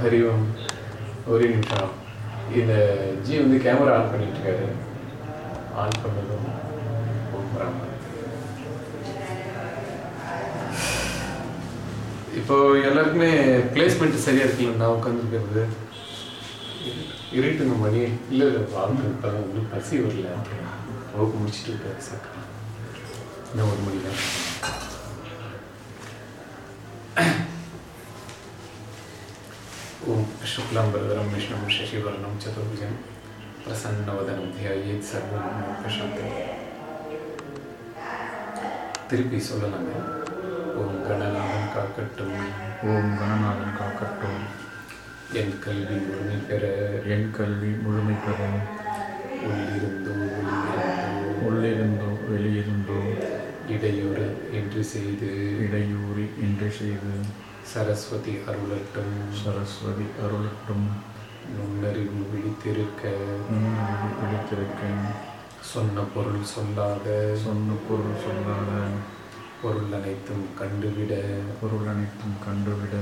ஹரி ஓம் ஒரே நிமிஷம். இந்த ஜி வந்து கேமரா ஆன் பண்ணிட்டு இருக்காரு ஆன் பண்ணதும் இப்போ எல்லாருக்குமே பிளேஸ்மெண்ட் சரியா இருக்குல்ல? நான் உட்காந்துருக்கிறது இருட்டுங்க மணி. இல்லை இல்லை வாங்க இருப்பாங்க ஒன்றும் பசி வரல. போக முடிச்சுட்டு இருக்காரு சார் இன்னும் ஒரு மணி தான் ओम शुक्लांबरधरं विष्णुं शशिवर्णं चतुर्भुजं प्रसन्नवदनं ध्यायेत् सर्वमोक्षशान्तिं திருப்பி சொல்லலாங்க ஓம் கணநாதன் காக்கட்டும் ஓம் கணநாதன் காக்கட்டும் என் கல்வி முழுமை பெற என் கல்வி முழுமை பெற உள்ளிருந்தோ வெளியிருந்தோ உள்ளிருந்தோ வெளியிருந்தோ இடையூறு என்று செய்து இடையூறி இன்று செய்து சரஸ்வதி அருளட்டும். சரஸ்வதி அருளட்டும். நுண்ணறிவு விழித்திருக்க. விழித்திருக்க. சொன்ன பொருள் சொல்லாத. சொன்ன பொருள் சொல்லாத. பொருள் அனைத்தும் கண்டுவிட. பொருள் அனைத்தும் கண்டுவிட.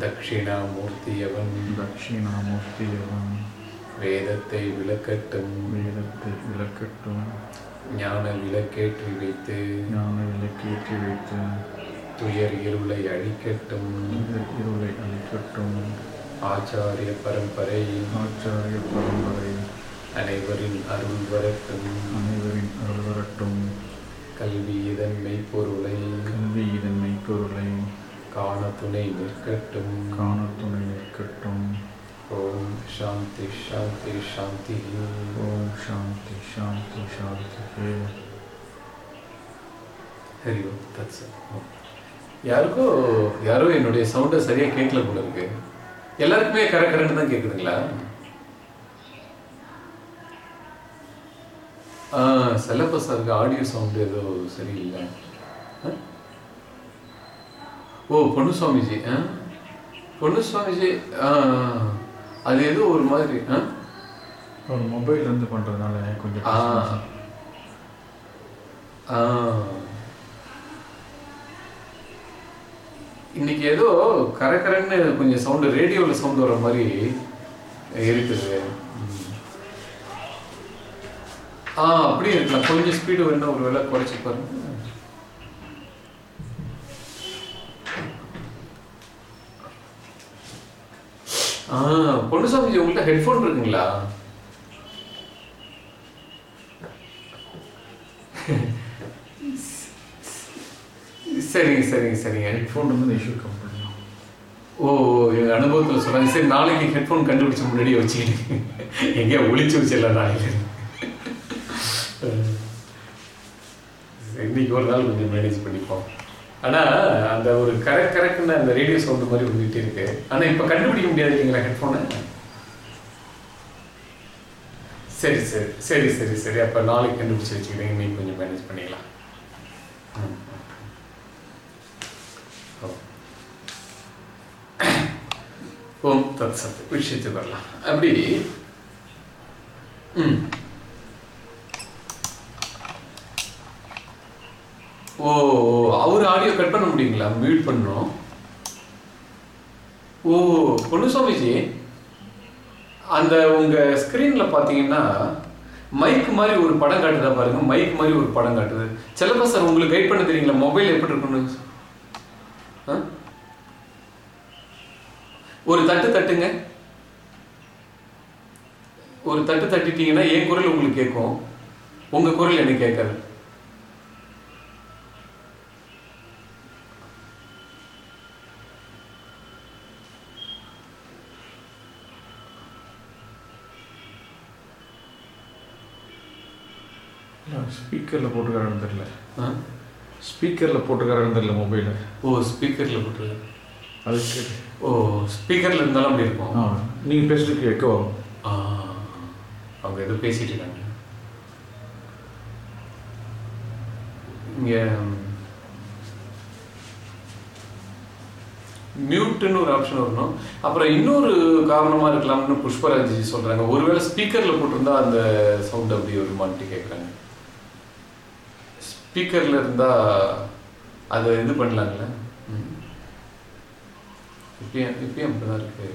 தட்சிணாமூர்த்தியவன். தட்சிணாமூர்த்தியவன். வேதத்தை விளக்கட்டும். வேதத்தை விளக்கட்டும். ஞான விளக்கேற்றி வைத்து. ஞான விளக்கேற்றி வைத்து. துயர் இருளை அழிக்கட்டும் இருளை அழிக்கட்டும் ஆச்சாரிய பரம்பரை. ஆச்சாரிய பரம்பரை. அனைவரின் அருள் வரட்டும். அனைவரின் அருள் வரட்டும். கல்வி இதன் மெய்ப்பொருளை. கல்வி இதன் மெய்ப்பொருளை. காண துணை நிற்கட்டும். காண துணை நிற்கட்டும். ஓம் சாந்தி சாந்தி சாந்தி. ஓம் சாந்தி சாந்தி சாந்தி. ஹரி ஓம். தத் சத். ஓம். யாருக்கோ யாரோ என்னுடைய சவுண்டை சரியா கேட்கல போல இருக்கு எல்லாருக்குமே கர கரன்னு தான் கேக்குதுங்களா ஆ செல்லப்ப சாருக்கு ஆடியோ சவுண்டு ஏதோ சரியில்லை? ஓ பொண்ணு சுவாமிஜி ஆ பொண்ணு சுவாமிஜி ஆ. அது ஏதோ ஒரு மாதிரி ஆ மொபைல் இருந்து பண்றதுனால கொஞ்சம் ஆ. ஆ இன்னைக்கு ஏதோ கரக்கரன்னு கொஞ்சம் சவுண்டு ரேடியோவில் சவுண்ட் வர மாதிரி இருக்குது. ஆ அப்படியே இருக்கலாம். கொஞ்சம் ஸ்பீடு வேணும் ஒரு வேளை குறைச்சி பாருங்க. ஆ பொன்னுசாமிஜி உங்கள்கிட்ட ஹெட்ஃபோன் இருக்குங்களா? சரிங்க சரிங்க சரிங்க. ஹெட்ஃபோன் வந்து இஷ்யூ கம்பெனி ஓ எங்கள் அனுபவத்தில் சொல்கிறாங்க சரி நாளைக்கு ஹெட்ஃபோன் கண்டுபிடிச்ச முன்னாடியே வச்சுக்கிட்டு எங்கேயா ஒளிச்சு வச்சிடலாம் நாளைக்கு. இன்னைக்கு ஒரு நாள் கொஞ்சம் மேனேஜ் பண்ணிப்போம் ஆனால் அந்த ஒரு கரெக்ட் கரெக்ட்னு அந்த ரேடியோ சவுண்டு மாதிரி வந்துகிட்டே இருக்கு. ஆனால் இப்போ கண்டுபிடிக்க முடியாது இல்லைங்களா ஹெட்ஃபோனை சரி சரி சரி சரி சரி. அப்போ நாளைக்கு கண்டுபிடிச்சி வச்சுக்கிறேன். இன்னைக்கு கொஞ்சம் மேனேஜ் பண்ணிக்கலாம். ம். ஓம் தத் சத். விஷயத்துக்கு வரலாம். அப்படி ம். ஓ அவர் ஆடியோ கட் பண்ண முடியுங்களா? மியூட் பண்ணணும். ஓ பொன்னுசாமிஜி அந்த உங்க ஸ்கிரீன்ல பாத்தீங்கன்னா மைக் மாதிரி ஒரு படம் காட்டுதா பாருங்க மைக் மாதிரி ஒரு படம் காட்டுது. செல்லப்பா சார் உங்களுக்கு கைட் பண்ண தெரியுங்களா? மொபைல் எப்படி இருக்கணும் ஒரு தட்டு தட்டுங்க. ஒரு தட்டு தட்டிட்டீங்கன்னா என் குரல் உங்களுக்கு கேட்கும். உங்க குரல் எனக்கு கேட்காது. ஸ்பீக்கரில் போட்டுக்கிறாருன்னு தெரியல? ஸ்பீக்கரில் போட்டுக்கிறாருன்னு தெரியல மொபைலில் ஓ ஸ்பீக்கர்ல போட்டுருங்க அது கேட்டு ஓ ஸ்பீக்கர்ல இருந்தாலும் அப்படி இருக்கும். ஆ நீங்கள் பேசுறதுக்கு எக்கோ ஆ, அவங்க ஏதோ பேசிட்டு இருக்காங்க. இங்க மியூட்னு ஒரு ஆப்ஷன் வரணும். அப்புறம் இன்னொரு காரணமா இருக்கலாம்னு புஷ்பராஜ் ஜி சொல்றாங்க. ஒருவேளை ஸ்பீக்கர்ல போட்டிருந்தா அந்த சவுண்ட் அப்படி வருமான்ட்டு கேட்குறாங்க ஸ்பீக்கர்ல இருந்தா அதை இது பண்ணலாங்களே ம். இப்பயும் இப்பயும் அப்படிதான் இருக்கு.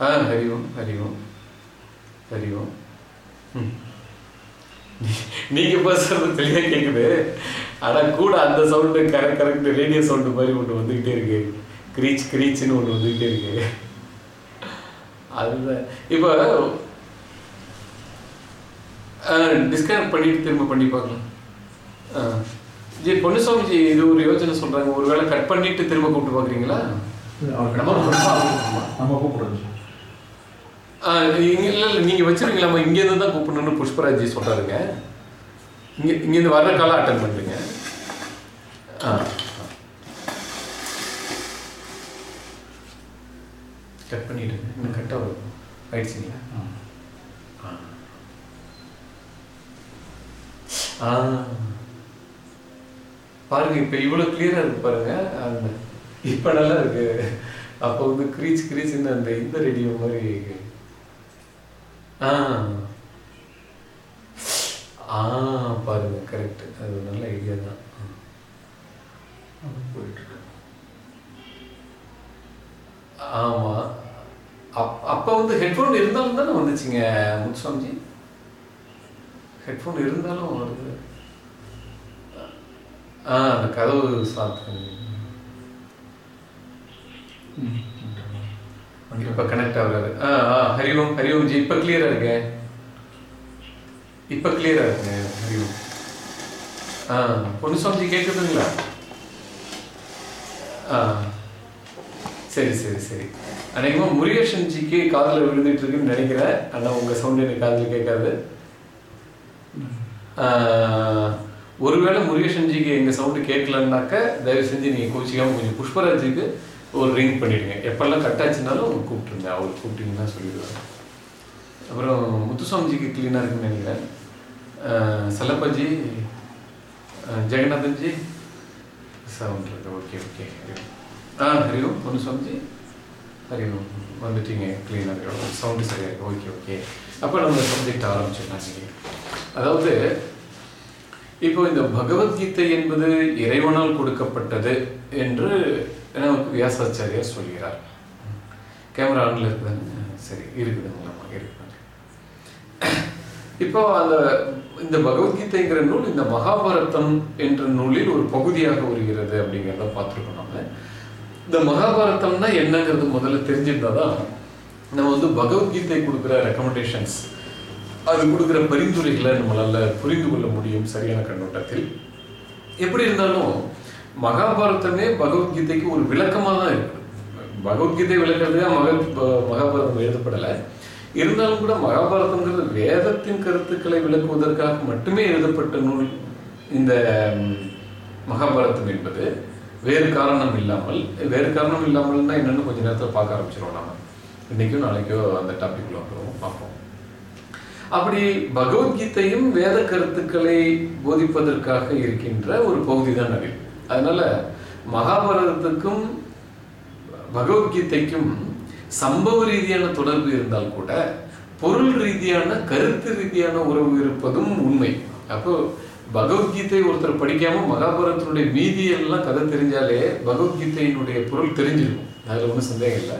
ஆ ஹரி ஓம் ஹரி ஓம் ஹரி ஓம். ம். நீங்க பேசுறது தெளிவா கேக்குது. ஆனா கூட அந்த sound correct correct radio sound மாதிரி ஒன்று வந்துகிட்டே இருக்கு. கிரீச் கிரீச்னு ஒன்று வந்துகிட்டே இருக்கு. அதுதான். இப்போ டிஸ்கனெக்ட் பண்ணிட்டு திரும்ப பண்ணி பார்க்கலாம். ஆ. ஜி பொன்னுசாமிஜி இது ஒரு யோசனை சொல்றாங்க. ஒருவேளை கட் பண்ணிட்டு திரும்ப கூப்பிட்டு பார்க்குறீங்களா? நம்ம நம்ம கூப்பிடுறது. ஆ, இங்க இல்ல இல்ல நீங்க வச்சிருக்கீங்களாமா இங்க இருந்து தான் கூப்பிடணும்னு புஷ்பராஜ் ஜி சொல்றாருங்க. இங்க இங்க இருந்து வர்ற காலம் அட்டன் பண்றீங்க. ஆ கட் பண்ணிடுங்க. இன்னும் கட் ஆகும் ஆயிடுச்சுங்களா? ஆ. ஆ. பாருங்க இப்ப இவ்வளவு கிளியரா இருக்கு பாருங்க. அந்த இப்போ நல்லா இருக்கு. அப்போ வந்து கிரீச் கிரீச்னு அந்த இந்த ரேடியோ மாதிரி ஆ. ஆ பாருங்க கரெக்ட் அது ஒரு நல்ல ஐடியா தான். ஆமாம் இருக்கு. அப் அப்போ வந்து ஹெட்ஃபோன் இருந்தாலும் தானே வந்துச்சுங்க முத்துசாமிஜி? ஹெட்ஃபோன் இருந்தாலும் வருது. ஆ அந்த கதவு சாத்து இப்ப கனெக்ட் ஆகுறாரு ஆ ஆ ஹரி ஓம் ஹரி ஓம் ஜி இப்ப கிளியரா இருக்கு? இப்ப கிளியரா இருக்குங்க ஹரி ஓம் ஆ பொன்னுசாமிஜி கேட்குதுங்களா ஆ சரி சரி சரி. அநேகமாக முருகேஷன் ஜிக்கு காதில் விழுந்துட்டு இருக்குன்னு நினைக்கிறேன். ஆனால் உங்கள் சவுண்ட் எனக்கு காதில் கேட்காது. ஒருவேளை முருகேஷன் ஜிக்கு எங்கள் சவுண்டு கேட்கலன்னாக்க தயவு செஞ்சு நீங்கள் கோச்சிக்காம கொஞ்சம் புஷ்பராஜுக்கு ஒரு ரிங் பண்ணிடுங்க. எப்பெல்லாம் கட் ஆச்சுனாலும் கூப்பிட்டுருங்க. அவர் கூப்பிட்டீங்கன்னா சொல்லிடுவாங்க அப்புறம் முத்துசாமிஜிக்கு க்ளீனாக இருக்குன்னு நினைக்கிறேன். ஆஹ், செல்லப்பாஜி சவுண்ட் இருக்கு. ஓகே ஓகே ஆ ஹரி ஓம் பொண்ணு சுவாமிஜி ஹரி ஓம் வந்துட்டீங்க க்ளீனாக இருக்கு சவுண்டு சரியாக இருக்கு. ஓகே ஓகே அப்போ நம்ம சப்ஜெக்ட் ஆரம்பிச்சிடலாம் இன்னைக்கு. அதாவது இப்போ இந்த பகவத்கீதை என்பது இறைவனால் கொடுக்கப்பட்டது என்று என வியாசாச்சாரியார் சொல்கிறார். கேமரா ஆன்ல இருக்குதானே சரி இருக்குதுங்களாமா இருக்குதுங்க இப்போ அந்த இந்த பகவத்கீதைங்கிற நூல் இந்த மகாபாரதம் என்ற நூலில் ஒரு பகுதியாக வருகிறது அப்படிங்கிறத பார்த்துருக்கோம் நம்ம இந்த மகாபாரதம்னா என்னங்கிறது முதல்ல தெரிஞ்சிருந்தா தான் நம்ம வந்து பகவத்கீதை கொடுக்குற ரெக்கமெண்டேஷன்ஸ் அது கொடுக்குற பரிந்துரைகளை நம்மளால் புரிந்து கொள்ள முடியும் சரியான கண்ணோட்டத்தில். எப்படி இருந்தாலும் மகாபாரதமே பகவத்கீதைக்கு ஒரு விளக்கமாக தான் இருக்குது பகவத்கீதை விளக்கிறதுக்காக மக மகாபாரதம் எழுதப்படலை. இருந்தாலும் கூட மகாபாரதங்கிறது வேதத்தின் கருத்துக்களை விளக்குவதற்காக மட்டுமே எழுதப்பட்ட நூல் இந்த மகாபாரதம் என்பது. வேறு காரணம் இல்லாமல் வேறு காரணம் இல்லாமல்னா என்னன்னு கொஞ்ச நேரத்தில் பார்க்க ஆரம்பிச்சிருவோம் நாம. இன்னைக்கும் நாளைக்கோ அந்த டாபிக்ல வந்துடும் பார்ப்போம். அப்படி பகவத்கீதையும் வேத கருத்துக்களை போதிப்பதற்காக இருக்கின்ற ஒரு பகுதி தான் அது. அதனால மகாபாரதத்துக்கும் பகவத்கீதைக்கும் சம்பவ ரீதியான தொடர்பு இருந்தால் கூட பொருள் ரீதியான கருத்து ரீதியான உறவு இருப்பதும் உண்மை. அப்போ பகவத்கீதை ஒருத்தர் படிக்காம மகாபாரதத்தினுடைய மீதியெல்லாம் கதை தெரிஞ்சாலே பகவத்கீதையினுடைய பொருள் தெரிஞ்சிருக்கும். அதில் ஒன்றும் சந்தேகம் இல்லை.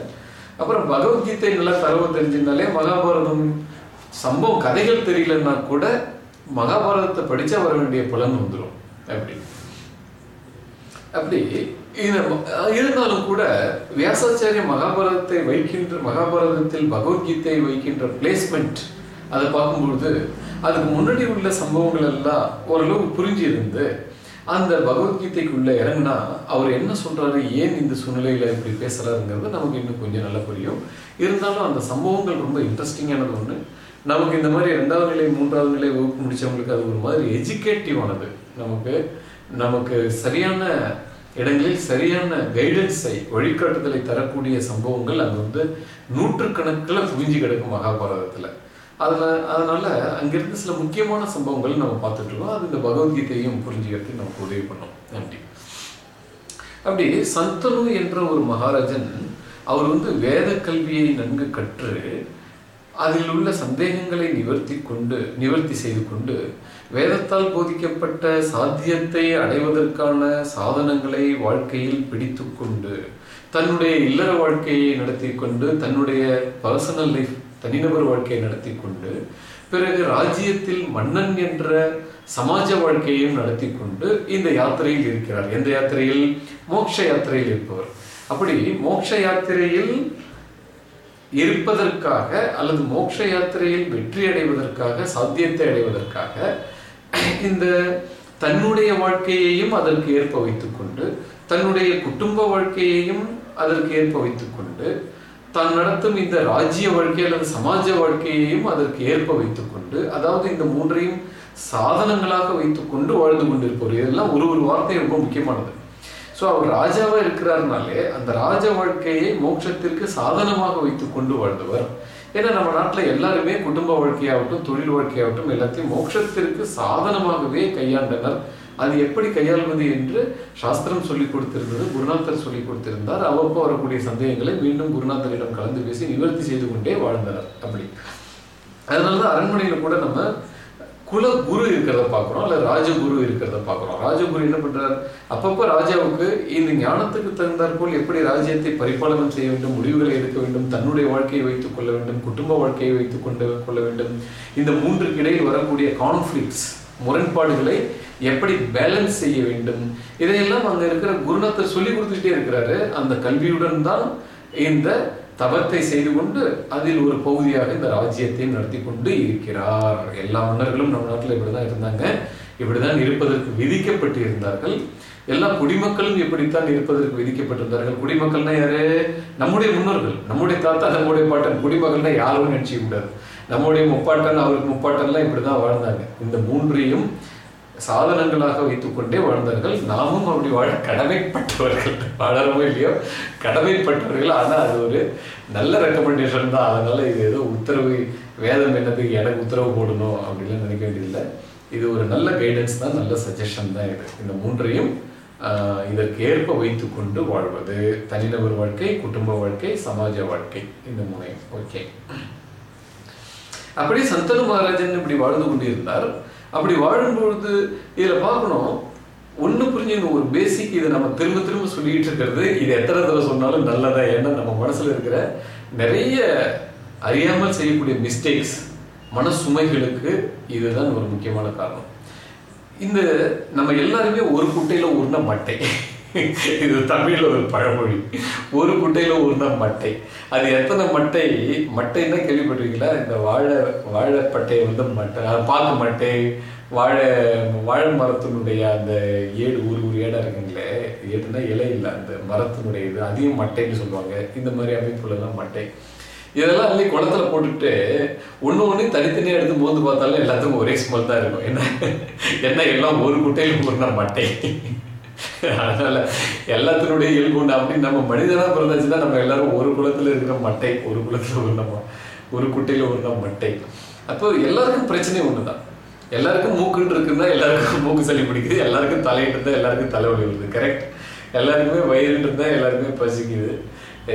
அப்புறம் பகவத்கீதை நல்லா தரவு தெரிஞ்சிருந்தாலே மகாபாரதம் சம்பவம் கதைகள் தெரியலன்னா கூட மகாபாரதத்தை படித்தா வர வேண்டிய பலன் வந்துடும் அப்படி. அப்படி இருந்தாலும் கூட வியாசாச்சாரிய மகாபாரதத்தை வைக்கின்ற மகாபாரதத்தில் பகவத்கீதை வைக்கின்ற பிளேஸ்மெண்ட் அதை பார்க்கும்பொழுது அதுக்கு முன்னாடி உள்ள சம்பவங்கள் எல்லாம் ஓரளவு புரிஞ்சு இருந்து அந்த பகவத்கீதைக்குள்ள இறங்குனா அவர் என்ன சொல்றாரு ஏன் இந்த சூழ்நிலையில இப்படி பேசுறாருங்கிறது நமக்கு இன்னும் கொஞ்சம் நல்லா புரியும். இருந்தாலும் அந்த சம்பவங்கள் ரொம்ப இன்ட்ரெஸ்டிங்கானது ஒண்ணு. நமக்கு இந்த மாதிரி ரெண்டாவது நிலை மூன்றாவது நிலை வகுப்பு முடிச்சவங்களுக்கு அது ஒரு மாதிரி எஜுகேட்டிவானது நமக்கு நமக்கு சரியான இடங்களில் சரியான கைடன்ஸை வழிகாட்டுதலை தரக்கூடிய சம்பவங்கள் அங்க வந்து நூற்றுக்கணக்கில் குவிஞ்சு கிடக்கும் மகாபாரதத்துல. அதில் அதனால அங்கிருந்து சில முக்கியமான சம்பவங்கள் நம்ம பார்த்துட்டு இருக்கோம். அது இந்த பகவத்கீதையும் புரிஞ்சுக்கிறதுக்கு நமக்கு உதவி பண்ணோம். நன்றி. அப்படி சந்தனு என்ற ஒரு மகாராஜன் அவர் வந்து வேத கல்வியை நன்கு கற்று அதில் உள்ள சந்தேகங்களை நிவர்த்தி கொண்டு நிவர்த்தி செய்து கொண்டு வேதத்தால் போதிக்கப்பட்ட சாத்தியத்தை அடைவதற்கான சாதனங்களை வாழ்க்கையில் பிடித்து கொண்டு தன்னுடைய இல்லற வாழ்க்கையை நடத்தி கொண்டு தன்னுடைய பர்சனல் லைஃப் தனிநபர் வாழ்க்கையை நடத்தி கொண்டு பிறகு ராஜ்யத்தில் மன்னன் என்ற சமாஜ வாழ்க்கையையும் நடத்தி கொண்டு இந்த யாத்திரையில் இருக்கிறார். எந்த யாத்திரையில்? மோட்ச யாத்திரையில் இருப்பவர். அப்படி மோட்ச யாத்திரையில் இருப்பதற்காக அல்லது மோட்ச யாத்திரையில் வெற்றி அடைவதற்காக சாத்தியத்தை அடைவதற்காக இந்த தன்னுடைய வாழ்க்கையையும் அதற்கு ஏற்ப வைத்துக்கொண்டு தன்னுடைய குடும்ப வாழ்க்கையையும் அதற்கு ஏற்ப வைத்துக்கொண்டு தான் நடத்தும் இந்த ராஜ்ய வாழ்க்கை அல்லது சமாஜ வாழ்க்கையையும் அதற்கு ஏற்ப வைத்துக்கொண்டு அதாவது இந்த மூன்றையும் சாதனங்களாக வைத்துக்கொண்டு வாழ்ந்து கொண்டிருப்பவர். இதெல்லாம் ஒரு ஒரு வார்த்தை ரொம்ப முக்கியமானது. ஸோ அவர் ராஜாவா இருக்கிறாருனாலே அந்த ராஜ வாழ்க்கையை மோட்சத்திற்கு சாதனமாக வைத்துக்கொண்டு வாழ்ந்தவர் ஏன்னா நம்ம நாட்டில் எல்லாருமே குடும்ப வாழ்க்கையாகட்டும் தொழில் வாழ்க்கையாகட்டும் எல்லாத்தையும் மோட்சத்திற்கு சாதனமாகவே கையாண்டனர். அது எப்படி கையாள்வது என்று சாஸ்திரம் சொல்லிக் கொடுத்திருந்தது குருநாதர் சொல்லிக் கொடுத்திருந்தார். அவ்வப்போ வரக்கூடிய சந்தேகங்களை மீண்டும் குருநாதரிடம் கலந்து பேசி நிவர்த்தி செய்து கொண்டே வாழ்ந்தனர் அப்படி. அதனாலதான் அரண்மனையில கூட நம்ம குல குரு இருக்கிறத பார்க்குறோம் இல்லை ராஜகுரு இருக்கிறத பார்க்குறோம். ராஜகுரு என்ன பண்ணுறார் அப்பப்போ ராஜாவுக்கு இந்த ஞானத்துக்கு தகுந்தாற்போல் எப்படி ராஜ்யத்தை பரிபாலனம் செய்ய வேண்டும் முடிவுகளை எடுக்க வேண்டும் தன்னுடைய வாழ்க்கையை வைத்துக் கொள்ள வேண்டும் குடும்ப வாழ்க்கையை வைத்துக் கொண்டு கொள்ள வேண்டும் இந்த மூன்றுக்கு இடையில் வரக்கூடிய கான்ஃப்ளிக்ஸ் முரண்பாடுகளை எப்படி பேலன்ஸ் செய்ய வேண்டும் இதையெல்லாம் அங்கே இருக்கிற குருநாதர் சொல்லி கொடுத்துக்கிட்டே இருக்கிறாரு. அந்த கல்வியுடன் தான் இந்த தவத்தை செய்து கொண்டு அதில் ஒரு பகுதியாக இந்த ராஜ்யத்தையும் நடத்தி கொண்டு இருக்கிறார். எல்லா மன்னர்களும் நம்ம நாட்டில் இப்படிதான் இருந்தாங்க. இப்படிதான் இருப்பதற்கு விதிக்கப்பட்டு இருந்தார்கள். எல்லா குடிமக்களும் எப்படித்தான் இருப்பதற்கு விதிக்கப்பட்டிருந்தார்கள். குடிமக்கள்னா யாரு? நம்முடைய முன்னோர்கள். நம்முடைய தாத்தா நம்முடைய பாட்டன். குடிமக்கள்னா யாரும் நினைச்சிக்க கூடாது. நம்முடைய முப்பாட்டன் அவருக்கு முப்பாட்டன்லாம் இப்படிதான் வாழ்ந்தாங்க. இந்த மூன்றையும் சாதனங்களாக வைத்துக்கொண்டே வாழ்ந்தார்கள். நாமும் அப்படி வாழ கடமைப்பட்டவர்கள். வாழறமோ இல்லையோ? கடமைப்பட்டவர்கள். ஆனால் அது ஒரு நல்ல ரெக்கமெண்டேஷன் தான். அதனால இது ஏதோ உத்தரவு வேதம் என்னது எனக்கு உத்தரவு போடணும் அப்படின்லாம் நினைக்க வேண்டியதில்லை. இது ஒரு நல்ல கைடன்ஸ் தான் நல்ல சஜஷன் தான் இது. இந்த மூன்றையும் ஆஹ், இதற்கு ஏற்ப வைத்துக்கொண்டு வாழ்வது. தனிநபர் வாழ்க்கை குடும்ப வாழ்க்கை சமாஜ வாழ்க்கை. இந்த மூணையும். ஓகே. அப்படியே சந்தனு மகாராஜன் இப்படி வாழ்ந்து கொண்டிருந்தார். அப்படி வாழும்பொழுது இதில் பார்க்கணும் ஒன்று புரிஞ்சுங்க ஒரு பேசிக் இதை நம்ம திரும்ப திரும்ப சொல்லிட்டு இருக்கிறது இது எத்தனை தடவை சொன்னாலும் நல்லதா ஏன்னா நம்ம மனசில் இருக்கிற நிறைய அறியாமல் செய்யக்கூடிய மிஸ்டேக்ஸ் மன சுமைகளுக்கு இதுதான் ஒரு முக்கியமான காரணம். இந்த நம்ம எல்லாருமே ஒரு குட்டையில் உருண மட்டை. இது தமிழ்ல ஒரு பழமொழி. ஒரு குட்டையில உருண மட்டை. அது எத்தனை மட்டை? மட்டைன்னா கேள்விப்பட்டிருக்கீங்களா? இந்த வாழை வாழைப்பட்டையை வந்து மட்டை. பாக்கு மட்டை வாழை வாழை மரத்தினுடைய அந்த ஏடு ஒரு ஒரு ஏடா இருக்குங்களே. ஏடுனா இலை இல்லை அந்த மரத்தினுடைய இது. அதையும் மட்டைன்னு சொல்லுவாங்க. இந்த மாதிரி அமைப்புலலாம் மட்டை. இதெல்லாம் அள்ளி குளத்துல போட்டுட்டு ஒன்று ஒன்று தனித்தனியாக எடுத்து மோந்து பார்த்தாலும் எல்லாத்துக்கும் ஒரே ஸ்மெல் தான் இருக்கும். என்ன என்ன எல்லாம் ஒரு குட்டையில் போடுற மட்டை? அதனால எல்லாத்தினுடைய இயல்பு உண்டு. அப்படி நம்ம மனிதனா பிறந்தாச்சுன்னா நம்ம எல்லாரும் ஒரு குளத்துல இருக்கிற மட்டை ஒரு குளத்துல ஒரு நம்ம ஒரு குட்டையில ஒரு மட்டை. அப்போ எல்லாருக்கும் பிரச்சனை ஒண்ணுதான். எல்லாருக்கும் மூக்குன்னு இருக்குன்னா எல்லாருக்கும் மூக்கு சளி பிடிக்குது. எல்லாருக்கும் தலையிட்டு இருந்தா எல்லாருக்கும் தலைவலி வருது. கரெக்ட் எல்லாருக்குமே வயிறுன்னு இருந்தா எல்லாருக்குமே பசிக்குது.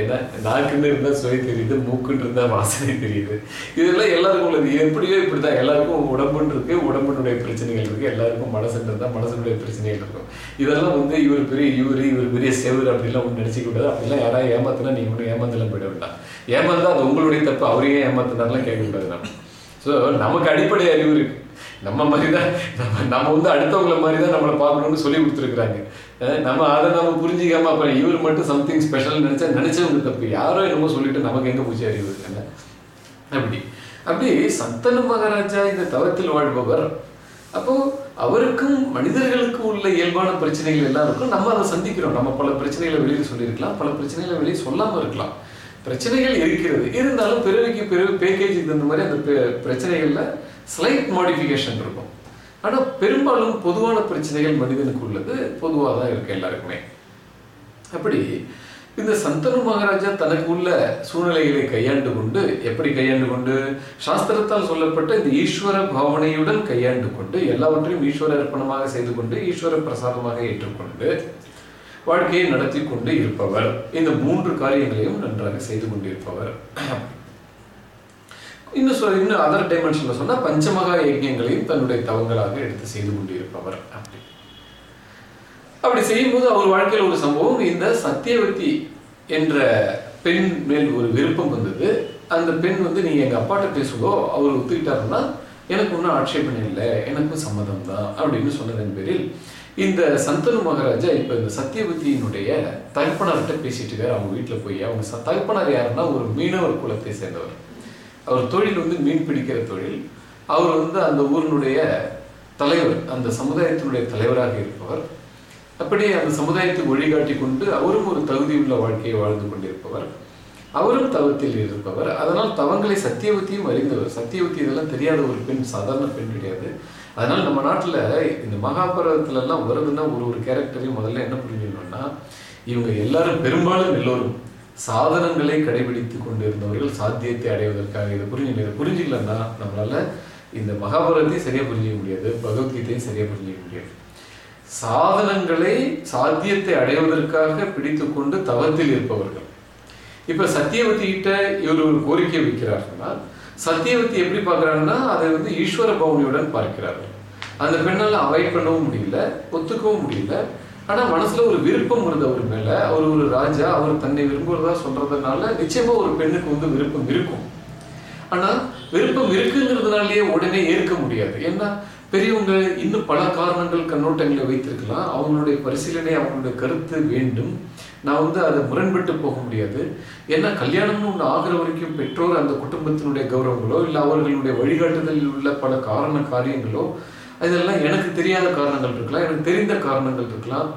என்ன நாக்குன்னு இருந்தால் சுவை தெரியுது மூக்குன்னு இருந்தால் வாசனை தெரியுது. இதெல்லாம் எல்லாருக்கும் உள்ளது. எப்படியோ இப்படி தான் எல்லாருக்கும் உடம்புன்னு இருக்கு உடம்புனுடைய பிரச்சனைகள் இருக்குது எல்லாருக்கும் மனசுன்னு இருந்தால் மனசனுடைய பிரச்சனைகள் இருக்கும் இதெல்லாம் வந்து இவர் பெரிய இவர் இவர் பெரிய செவர் அப்படிலாம் ஒன்று நினச்சிக்கூடாது அப்படிலாம் யாராவது ஏமாத்தினா நீங்கள் ஒன்றும் ஏமாந்தலாம் போயிட வேண்டாம். ஏமாந்தா அது உங்களுடைய தப்பு அவரையே ஏமாத்தினார்லாம் கேட்கக்கூடாது நம்ம. ஸோ நமக்கு அடிப்படை அறிவு இருக்குது நம்ம மாதிரி தான் நம்ம நம்ம வந்து அடுத்தவங்களை மாதிரி தான் நம்மளை பார்க்கணும்னு சொல்லி கொடுத்துருக்குறாங்க. நம்ம அதை நம்ம புரிஞ்சிக்காம அப்புறம் இவர் மட்டும் சம்திங் ஸ்பெஷல் நினைச்சா நினைச்சவங்க தப்பு. யாரோ என்னமோ சொல்லிட்டு நமக்கு எங்க பூச்சி அறிவு என்ன? அப்படி. அப்படி சந்தனு மகாராஜா இந்த தவத்தில் வாழ்பவர். அப்போ அவருக்கும் மனிதர்களுக்கும் உள்ள இயல்பான பிரச்சனைகள் எல்லாம் இருக்கும். நம்ம அதை சந்திக்கிறோம். நம்ம பல பிரச்சனைகளை வெளியே சொல்லியிருக்கலாம். பல பிரச்சனைகளை வெளியே சொல்லாமல் இருக்கலாம். பிரச்சனைகள் இருக்கிறது. இருந்தாலும் பிறவிக்கு பிறகு பேக்கேஜுக்கு தகுந்த மாதிரி அந்த பெ- பிரச்சனைகள்ல ஸ்லைட் மாடிஃபிகேஷன் இருக்கும். ஆனால் பெரும்பாலும் பொதுவான பிரச்சனைகள் மனிதனுக்கு உள்ளது. பொதுவாக தான் இருக்கு எல்லாருக்குமே. அப்படி இந்த சந்தனு மகாராஜா தனக்கு உள்ள சூழ்நிலைகளை கையாண்டு கொண்டு எப்படி கையாண்டு கொண்டு? சாஸ்திரத்தால் சொல்லப்பட்ட இந்த ஈஸ்வர பாவனையுடன் கையாண்டு கொண்டு எல்லாவற்றையும் ஈஸ்வர அர்ப்பணமாக செய்து கொண்டு ஈஸ்வர பிரசாதமாக ஏற்றுக்கொண்டு வாழ்க்கையை நடத்தி கொண்டு இருப்பவர். இந்த மூன்று காரியங்களையும் நன்றாக செய்து கொண்டிருப்பவர். இன்னும் சொல் இன்னும் அதர் டைமென்ஷன்ல சொன்னா பஞ்சமகா யஜ்யங்களையும் தன்னுடைய தவங்களாக எடுத்து செய்து கொண்டிருப்பவர் அப்படி. அப்படி செய்யும்போது அவர் வாழ்க்கையில் ஒரு சம்பவம் இந்த சத்தியவதி என்ற பெண் மேல் ஒரு விருப்பம் வந்தது. அந்த பெண் வந்து நீங்க எங்க அப்பாட்ட பேசுவோ அவர் ஒத்துக்கிட்டாருன்னா எனக்கு ஒன்றும் ஆட்சேபனை இல்லை எனக்கும் சம்மதம் தான் அப்படின்னு சொன்னதன் பேரில் இந்த சந்தனு மகாராஜா இப்ப இந்த சத்தியவதியினுடைய தகப்பனார்கிட்ட பேசிட்டு இருக்காரு. அவங்க வீட்டுல போய் அவங்க ச- தகப்பனார் யாருன்னா ஒரு மீனவர் குலத்தை சேர்ந்தவர். அவர் தொழில் வந்து மீன் பிடிக்கிற தொழில். அவர் வந்து அந்த ஊரினுடைய தலைவர் அந்த சமுதாயத்தினுடைய தலைவராக இருப்பவர். அப்படியே அந்த சமுதாயத்தை வழிகாட்டி கொண்டு அவரும் ஒரு தகுதியுள்ள வாழ்க்கையை வாழ்ந்து கொண்டிருப்பவர். அவரும் தவத்தில் இருப்பவர். அதனால் தவங்களை சத்தியவத்தியும் அறிந்தவர். சத்தியவத்தி இதெல்லாம் தெரியாத ஒரு பெண் சாதாரண பெண் கிடையாது. அதனால் நம்ம நாட்டில் இந்த மகாபாரதத்துல எல்லாம் வருதுன்னா ஒரு ஒரு கேரக்டரையும் முதல்ல என்ன புரிஞ்சுக்கணும்னா இவங்க எல்லாரும் பெரும்பாலும் எல்லோரும் சாதனங்களை கடைபிடித்து கொண்டிருந்தவர்கள் சாத்தியத்தை அடைவதற்காக இதை புரிஞ்சுக்கணும் இதை புரிஞ்சுக்கலன்னா நம்மளால இந்த மகாபாரதத்தையும் சரியா புரிஞ்சிக்க முடியாது பகவத்கீதையும் சரியா புரிஞ்சிக்க முடியாது. சாதனங்களை சாத்தியத்தை அடைவதற்காக பிடித்துக்கொண்டு தவத்தில் இருப்பவர்கள். இப்ப சத்தியவதி கிட்ட இவர் ஒரு கோரிக்கை வைக்கிறாருன்னா சத்தியவதி எப்படி பார்க்கறாங்கன்னா அதை வந்து ஈஸ்வர பவுனியுடன் பார்க்கிறார்கள். அந்த பெண்ணால் அவாய்ட் பண்ணவும் முடியல ஒத்துக்கவும் முடியல. ஆனா மனசுல ஒரு விருப்பம் இருந்த அவர் மேல அவர் ஒரு ராஜா அவர் தன்னை விரும்புறதா சொல்றதுனால நிச்சயமா ஒரு பெண்ணுக்கு வந்து விருப்பம் இருக்கும். ஆனா விருப்பம் இருக்குங்கிறதுனாலயே உடனே ஏற்க முடியாது. ஏன்னா பெரியவங்க இன்னும் பல காரணங்கள் கண்ணோட்டங்களை வைத்திருக்கலாம். அவங்களுடைய பரிசீலனை அவங்களுடைய கருத்து வேண்டும். நான் வந்து அதை முரண்பட்டு போக முடியாது. ஏன்னா கல்யாணம்னு ஒன்று ஆகிற வரைக்கும் பெற்றோர் அந்த குடும்பத்தினுடைய கௌரவங்களோ இல்லை அவர்களுடைய வழிகாட்டுதலில் உள்ள பல காரண காரியங்களோ இதெல்லாம் எனக்கு தெரியாத காரணங்கள் இருக்கலாம் எனக்கு தெரிந்த காரணங்கள் இருக்கலாம்.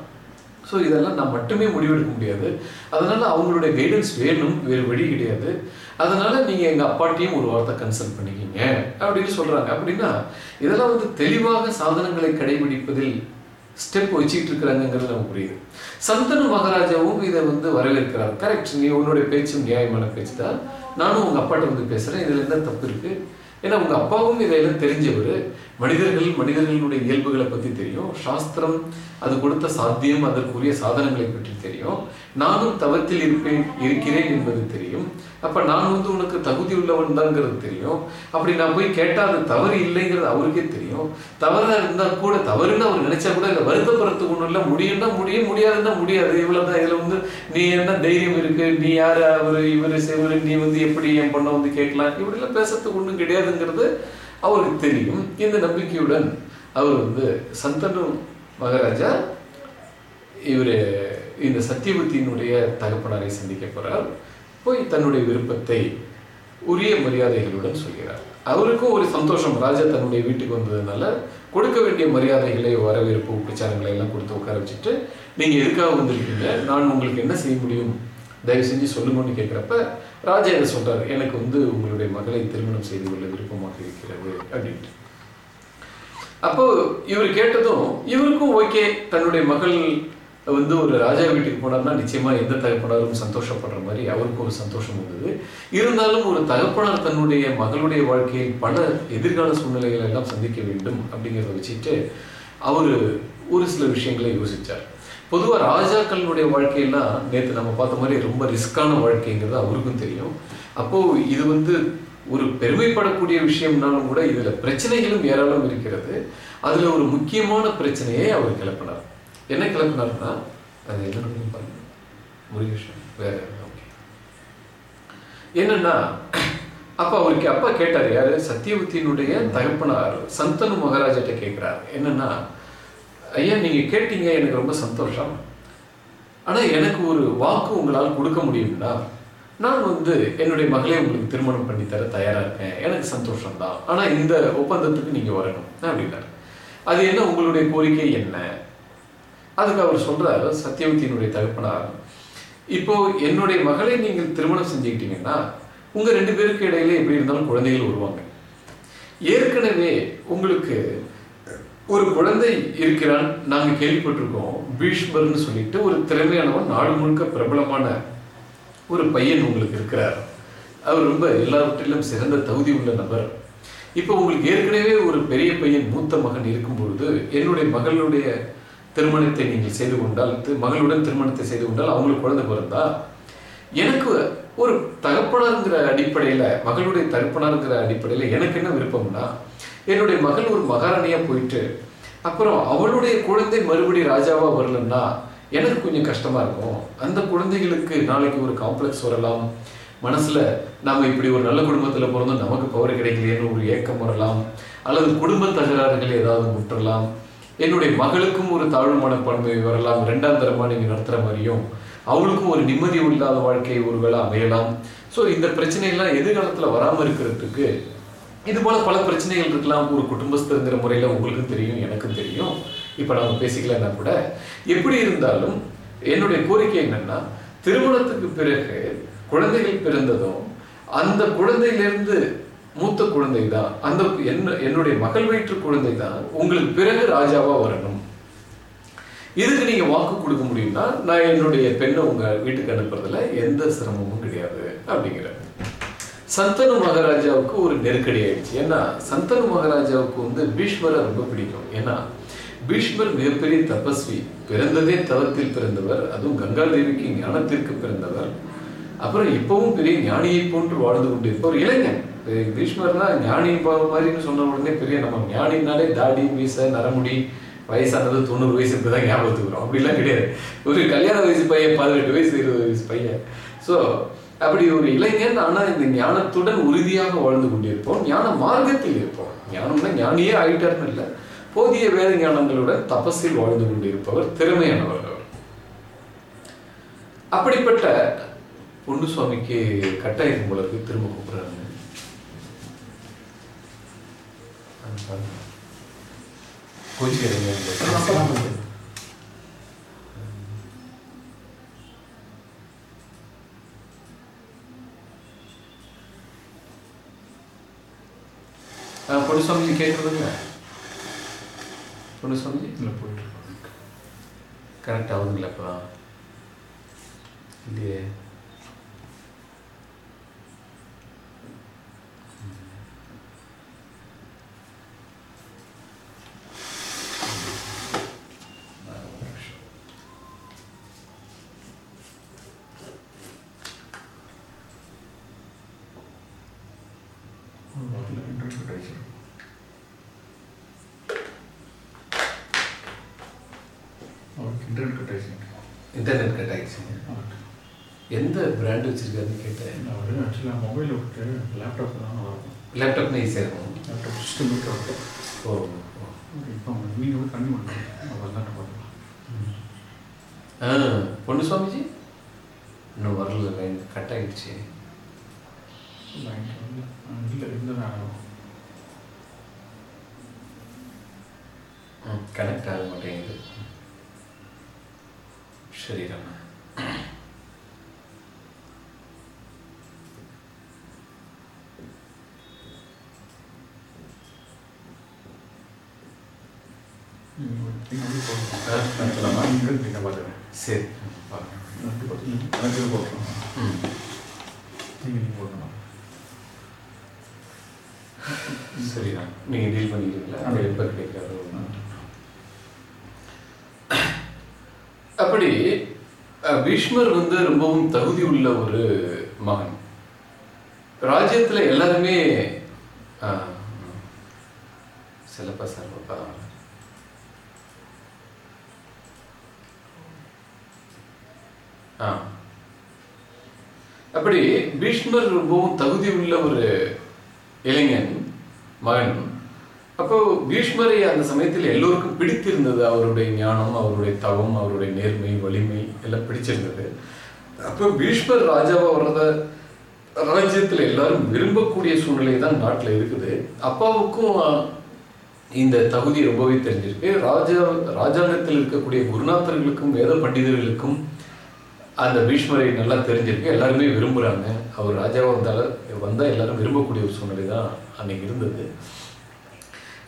ஸோ இதெல்லாம் நான் மட்டுமே முடிவெடுக்க முடியாது. அதனால அவங்களுடைய கைடன்ஸ் வேணும் வேறு வழி கிடையாது. அதனால நீங்கள் எங்கள் அப்பாட்டையும் ஒரு வார்த்தை கன்சல்ட் பண்ணிக்கிங்க அப்படின்னு சொல்கிறாங்க அப்படின்னா இதெல்லாம் வந்து தெளிவாக சாதனங்களை கடைபிடிப்பதில் ஸ்டெப் வச்சுக்கிட்டு இருக்கிறாங்கிறது நமக்கு புரியுது. சந்தனு மகாராஜாவும் இதை வந்து வரவேற்கிறார். கரெக்ட் நீ உன்னுடைய பேச்சும் நியாயமான பேச்சு தான். நானும் உங்கள் அப்பாட்ட வந்து பேசுகிறேன் இதில் என்ன தப்பு இருக்குது ஏன்னா உங்கள் அப்பாவும் இதையெல்லாம் தெரிஞ்சவர். மனிதர்கள் மனிதர்களுடைய இயல்புகளை பற்றி தெரியும். சாஸ்திரம் அது கொடுத்த சாத்தியம் அதற்குரிய சாதனங்களை பற்றி தெரியும். நானும் தவத்தில் இருப்பேன் இருக்கிறேன் என்பது தெரியும். அப்ப நான் வந்து உனக்கு தகுதி உள்ளவன் தான்ங்கிறது தெரியும். அப்படி நான் போய் கேட்டா அது தவறு இல்லைங்கிறது அவருக்கே தெரியும். தவறா இருந்தா கூட தவறுன்னு அவர் நினைச்சா கூட இல்லை வருத்தப்படுறதுக்கு ஒன்றும் இல்லை. முடியும்னா முடியும் முடியாதுன்னா முடியாது. இவ்வளவுதான். இதுல வந்து நீ என்ன தைரியம் இருக்கு? நீ யார்? அவர் இவர் சிவரு நீ வந்து எப்படி என் பொண்ணை வந்து கேட்கலாம்? இப்படி எல்லாம் பேசுறதுக்கு ஒன்றும் கிடையாதுங்கிறது அவருக்கு தெரியும். இந்த நம்பிக்கையுடன் அவர் வந்து சந்தனு மகாராஜா இவர் இந்த சத்தியவதியினுடைய தகப்பனாரை சந்திக்க போறார். போய் தன்னுடைய விருப்பத்தை உரிய மரியாதைகளுடன் சொல்கிறார். அவருக்கும் ஒரு சந்தோஷம். ராஜா தன்னுடைய வீட்டுக்கு வந்ததுனால கொடுக்க வேண்டிய மரியாதைகளை வரவேற்பு உபச்சாரங்களை எல்லாம் கொடுத்து உட்கார வச்சுட்டு நீங்க எதுக்காக வந்திருக்கீங்க? நான் உங்களுக்கு என்ன செய்ய முடியும்? தயவு செஞ்சு சொல்லுங்கன்னு கேட்குறப்ப ராஜா இதை சொல்கிறார் எனக்கு வந்து உங்களுடைய மகளை திருமணம் செய்து கொள்ள விருப்பமாக இருக்கிறது அப்படின்ட்டு. அப்போ இவர் கேட்டதும் இவருக்கும் ஓகே தன்னுடைய மகள் வந்து ஒரு ராஜா வீட்டுக்கு போனார்னா நிச்சயமா எந்த தகப்பனாரும் சந்தோஷப்படுற மாதிரி அவருக்கும் ஒரு சந்தோஷம் வந்தது. இருந்தாலும் ஒரு தகப்பனார் தன்னுடைய மகளுடைய வாழ்க்கையில் பல எதிர்கால சூழ்நிலைகளை எல்லாம் சந்திக்க வேண்டும் அப்படிங்கிறத வச்சுட்டு அவர் ஒரு சில விஷயங்களை யோசிச்சார். பொதுவாக ராஜாக்களுடைய வாழ்க்கையெல்லாம் நேற்று நம்ம பார்த்த மாதிரி ரொம்ப ரிஸ்கான வாழ்க்கைங்கிறது அவருக்கும் தெரியும். அப்போது இது வந்து ஒரு பெருமைப்படக்கூடிய விஷயம்னாலும் கூட இதில் பிரச்சனைகளும் ஏராளம் இருக்கிறது. அதில் ஒரு முக்கியமான பிரச்சனையை அவர் கிளப்பினார். என்ன கிளப்பினார்னா அது என்ன பாருங்க. முருகேஷன் வேற ஓகே என்னன்னா அப்போ அவருக்கு அப்பா கேட்டார் யாரு? சத்தியவத்தியினுடைய தகப்பனார் சந்தனு மகாராஜாட்ட கேட்குறாரு என்னன்னா ஐயா நீங்கள் கேட்டீங்க எனக்கு ரொம்ப சந்தோஷம். ஆனால் எனக்கு ஒரு வாக்கு உங்களால் கொடுக்க முடியும்னா நான் வந்து என்னுடைய மகளை உங்களுக்கு திருமணம் பண்ணி தர தயாராக இருக்கேன். எனக்கு சந்தோஷம் தான் ஆனால் இந்த ஒப்பந்தத்துக்கு நீங்கள் வரணும். அப்படின்னாரு. அது என்ன உங்களுடைய கோரிக்கை என்ன? அதுக்கு அவர் சொல்கிறார் சத்தியவதியினுடைய தகப்பனார். இப்போ என்னுடைய மகளை நீங்கள் திருமணம் செஞ்சுக்கிட்டீங்கன்னா உங்கள் ரெண்டு பேருக்கு இடையில எப்படி இருந்தாலும் குழந்தைகள் வருவாங்க. ஏற்கனவே உங்களுக்கு ஒரு குழந்தை இருக்கிறான் நாங்க கேள்விப்பட்டிருக்கோம். பீஷ்மர்னு சொல்லிட்டு ஒரு திறமையானவன் நாடு முழுக்க பிரபலமான ஒரு பையன் உங்களுக்கு இருக்கிறார். அவர் ரொம்ப எல்லாவற்றிலும் சிறந்த தகுதி உள்ள நபர். இப்போ உங்களுக்கு ஏற்கனவே ஒரு பெரிய பையன் மூத்த மகன் இருக்கும் பொழுது என்னுடைய மகளுடைய திருமணத்தை நீங்கள் செய்து கொண்டால் மகளுடன் திருமணத்தை செய்து கொண்டால் அவங்களுக்கு குழந்தை பிறந்தா? எனக்கு ஒரு தகப்பனாருங்கிற அடிப்படையில் மகளுடைய தகப்பனாருங்கிற அடிப்படையில் எனக்கு என்ன விருப்பம்னா என்னுடைய மகள் ஒரு மகாராணியா போயிட்டு அப்புறம் அவளுடைய குழந்தை மறுபடி ராஜாவா வரலன்னா எனக்கு கொஞ்சம் கஷ்டமா இருக்கும். அந்த குழந்தைகளுக்கு நாளைக்கு ஒரு காம்ப்ளெக்ஸ் வரலாம். மனசுல நாம இப்படி ஒரு நல்ல குடும்பத்துல பிறந்தோம் நமக்கு பவர் கிடைக்கலையேன்னு ஒரு ஏக்கம் வரலாம். அல்லது குடும்ப தகராறுகள் ஏதாவது முற்றலாம். என்னுடைய மகளுக்கும் ஒரு தாழ்வு மனப்பான்மை வரலாம். ரெண்டாம் தரமா நீங்க நடத்துற மாதிரியும் அவளுக்கும் ஒரு நிம்மதி இல்லாத வாழ்க்கை ஒருவேளை அமையலாம். ஸோ இந்த பிரச்சனையெல்லாம் எதிர்காலத்துல வராம இருக்கிறதுக்கு இது போல பல பிரச்சனைகள் இருக்கலாம். ஒரு குடும்பஸ்தருங்கிற முறையில் உங்களுக்கும் தெரியும் எனக்கும் தெரியும். இப்போ நம்ம பேசிக்கலன்னா கூட எப்படி இருந்தாலும் என்னுடைய கோரிக்கை என்னன்னா திருமணத்துக்கு பிறகு குழந்தைகள் பிறந்ததும் அந்த குழந்தையிலிருந்து மூத்த குழந்தை தான் அந்த என்ன என்னுடைய மகள் வயிற்று குழந்தை தான் உங்களுக்கு பிறகு ராஜாவா வரணும். இதுக்கு நீங்க வாக்கு கொடுக்க முடியும்னா நான் என்னுடைய பெண்ணை உங்க வீட்டுக்கு அனுப்புறதுல எந்த சிரமமும் கிடையாது அப்படிங்கிற சந்தனு மகாராஜாவுக்கு ஒரு நெருக்கடி ஆயிடுச்சு. ஏன்னா சந்தனு மகாராஜாவுக்கு வந்து பீஷ்மரை ரொம்ப பிடிக்கும். ஏன்னா பீஷ்மர் மிகப்பெரிய தபஸ்வி. பிறந்ததே தவத்தில் பிறந்தவர் அதுவும் கங்கா தேவிக்கு ஞானத்திற்கு பிறந்தவர். அப்புறம் இப்பவும் பெரிய ஞானியை போன்று வாழ்ந்து கொண்டிருப்பவர் இளைஞன். பீஷ்மர்னா ஞானி மாதிரின்னு சொன்ன உடனே பெரிய நம்ம ஞானினாலே தாடி மீச நரமுடி வயசானது தொண்ணூறு வயசு இப்படிதான் ஞாபகத்துக்குறோம் அப்படிலாம் கிடையாது. ஒரு கல்யாண வயசு பையன் பதினெட்டு வயசு இருபது வயசு பையன். ஸோ அப்படி ஒரு இளைஞன் ஆனா இந்த ஞானத்துடன் உறுதியாக வாழ்ந்து கொண்டிருப்போம். ஞான மார்க்கத்தில் இருப்போம். ஞானம்னா ஞானியே ஆயிட்டார்னு இல்லை. போதிய வேத ஞானங்களுடன் தபஸில் வாழ்ந்து கொண்டிருப்பவர் திறமையானவர் அவர். அப்படிப்பட்ட பொண்ணு சுவாமிக்கு கட்டாயம் இருக்கு திரும்ப கூப்பிடுறாங்க. அது பொண்ணு சுவாமிஜி கேட்குறதுங்க பொண்ணு சுவாமிஜி இல்லை போயிட்டு கரெக்ட் ஆகுதுங்களா இப்போ இல்லையே வச்சிருக்காருன்னு கேட்டேன். அவர் ஆக்சுவலாக மொபைலை விட்டு லேப்டாப் தான் வரும் லேப்டாப்னா ஈஸியாக இருக்கும். லேப்டாப் சிஸ்டம் விட்டு வரும் ஓ. இப்போ நீங்கள் கண்ணு பண்ணுறோம் அவர் தான் பார்க்கலாம். ஆ பொண்ணு சுவாமிஜி? இன்னும் வரல லைன் கட் ஆயிடுச்சு. லைன் இல்லை இந்த கனெக்ட் ஆக மாட்டேங்குது. சரி ராமா நீங்கள் போய் ஆ, நடத்தலாமா? போகலாம் நீங்கள் நீங்கள் பார்த்துக்கிறேன் சரி பாருங்க நன்றி பார்த்து எனக்கு இது போட்டுருவோம் ம் நீங்கள் நீங்கள் போட்டலாம் சரிதான் நீங்கள் டீல் பண்ணிக்கிறீங்களா அது எப்போ கிடைக்காது அப்படி அஹ், பீஷ்மர் வந்து ரொம்பவும் தகுதி உள்ள ஒரு மகன். ராஜ்யத்துல எல்லாருமே சிலப்பா சர்வப்பா ஆ. அப்படி பீஷ்மர் ரொம்பவும் தகுதி உள்ள ஒரு இளைஞன் மகன். அப்போ பீஷ்மரை அந்த சமயத்தில் எல்லோருக்கும் பிடித்திருந்தது அவருடைய ஞானம் அவருடைய தவம் அவருடைய நேர்மை வலிமை எல்லாம் பிடிச்சிருந்தது. அப்போ பீஷ்மர் ராஜாவா வர்றத ராஜ்யத்தில் எல்லாரும் விரும்பக்கூடிய சூழ்நிலை தான் நாட்டில் இருக்குது. அப்பாவுக்கும் இந்த தகுதி ரொம்பவே தெரிஞ்சிருக்கு. ராஜா ராஜாங்கத்தில் இருக்கக்கூடிய குருநாதர்களுக்கும் வேத பண்டிதர்களுக்கும் அந்த பீஷ்மரை நல்லா தெரிஞ்சிருக்கு. எல்லாருமே விரும்புகிறாங்க அவர் ராஜாவாக வந்தால வந்தால் எல்லாரும் விரும்பக்கூடிய ஒரு சூழ்நிலை தான் அன்னைக்கு இருந்தது.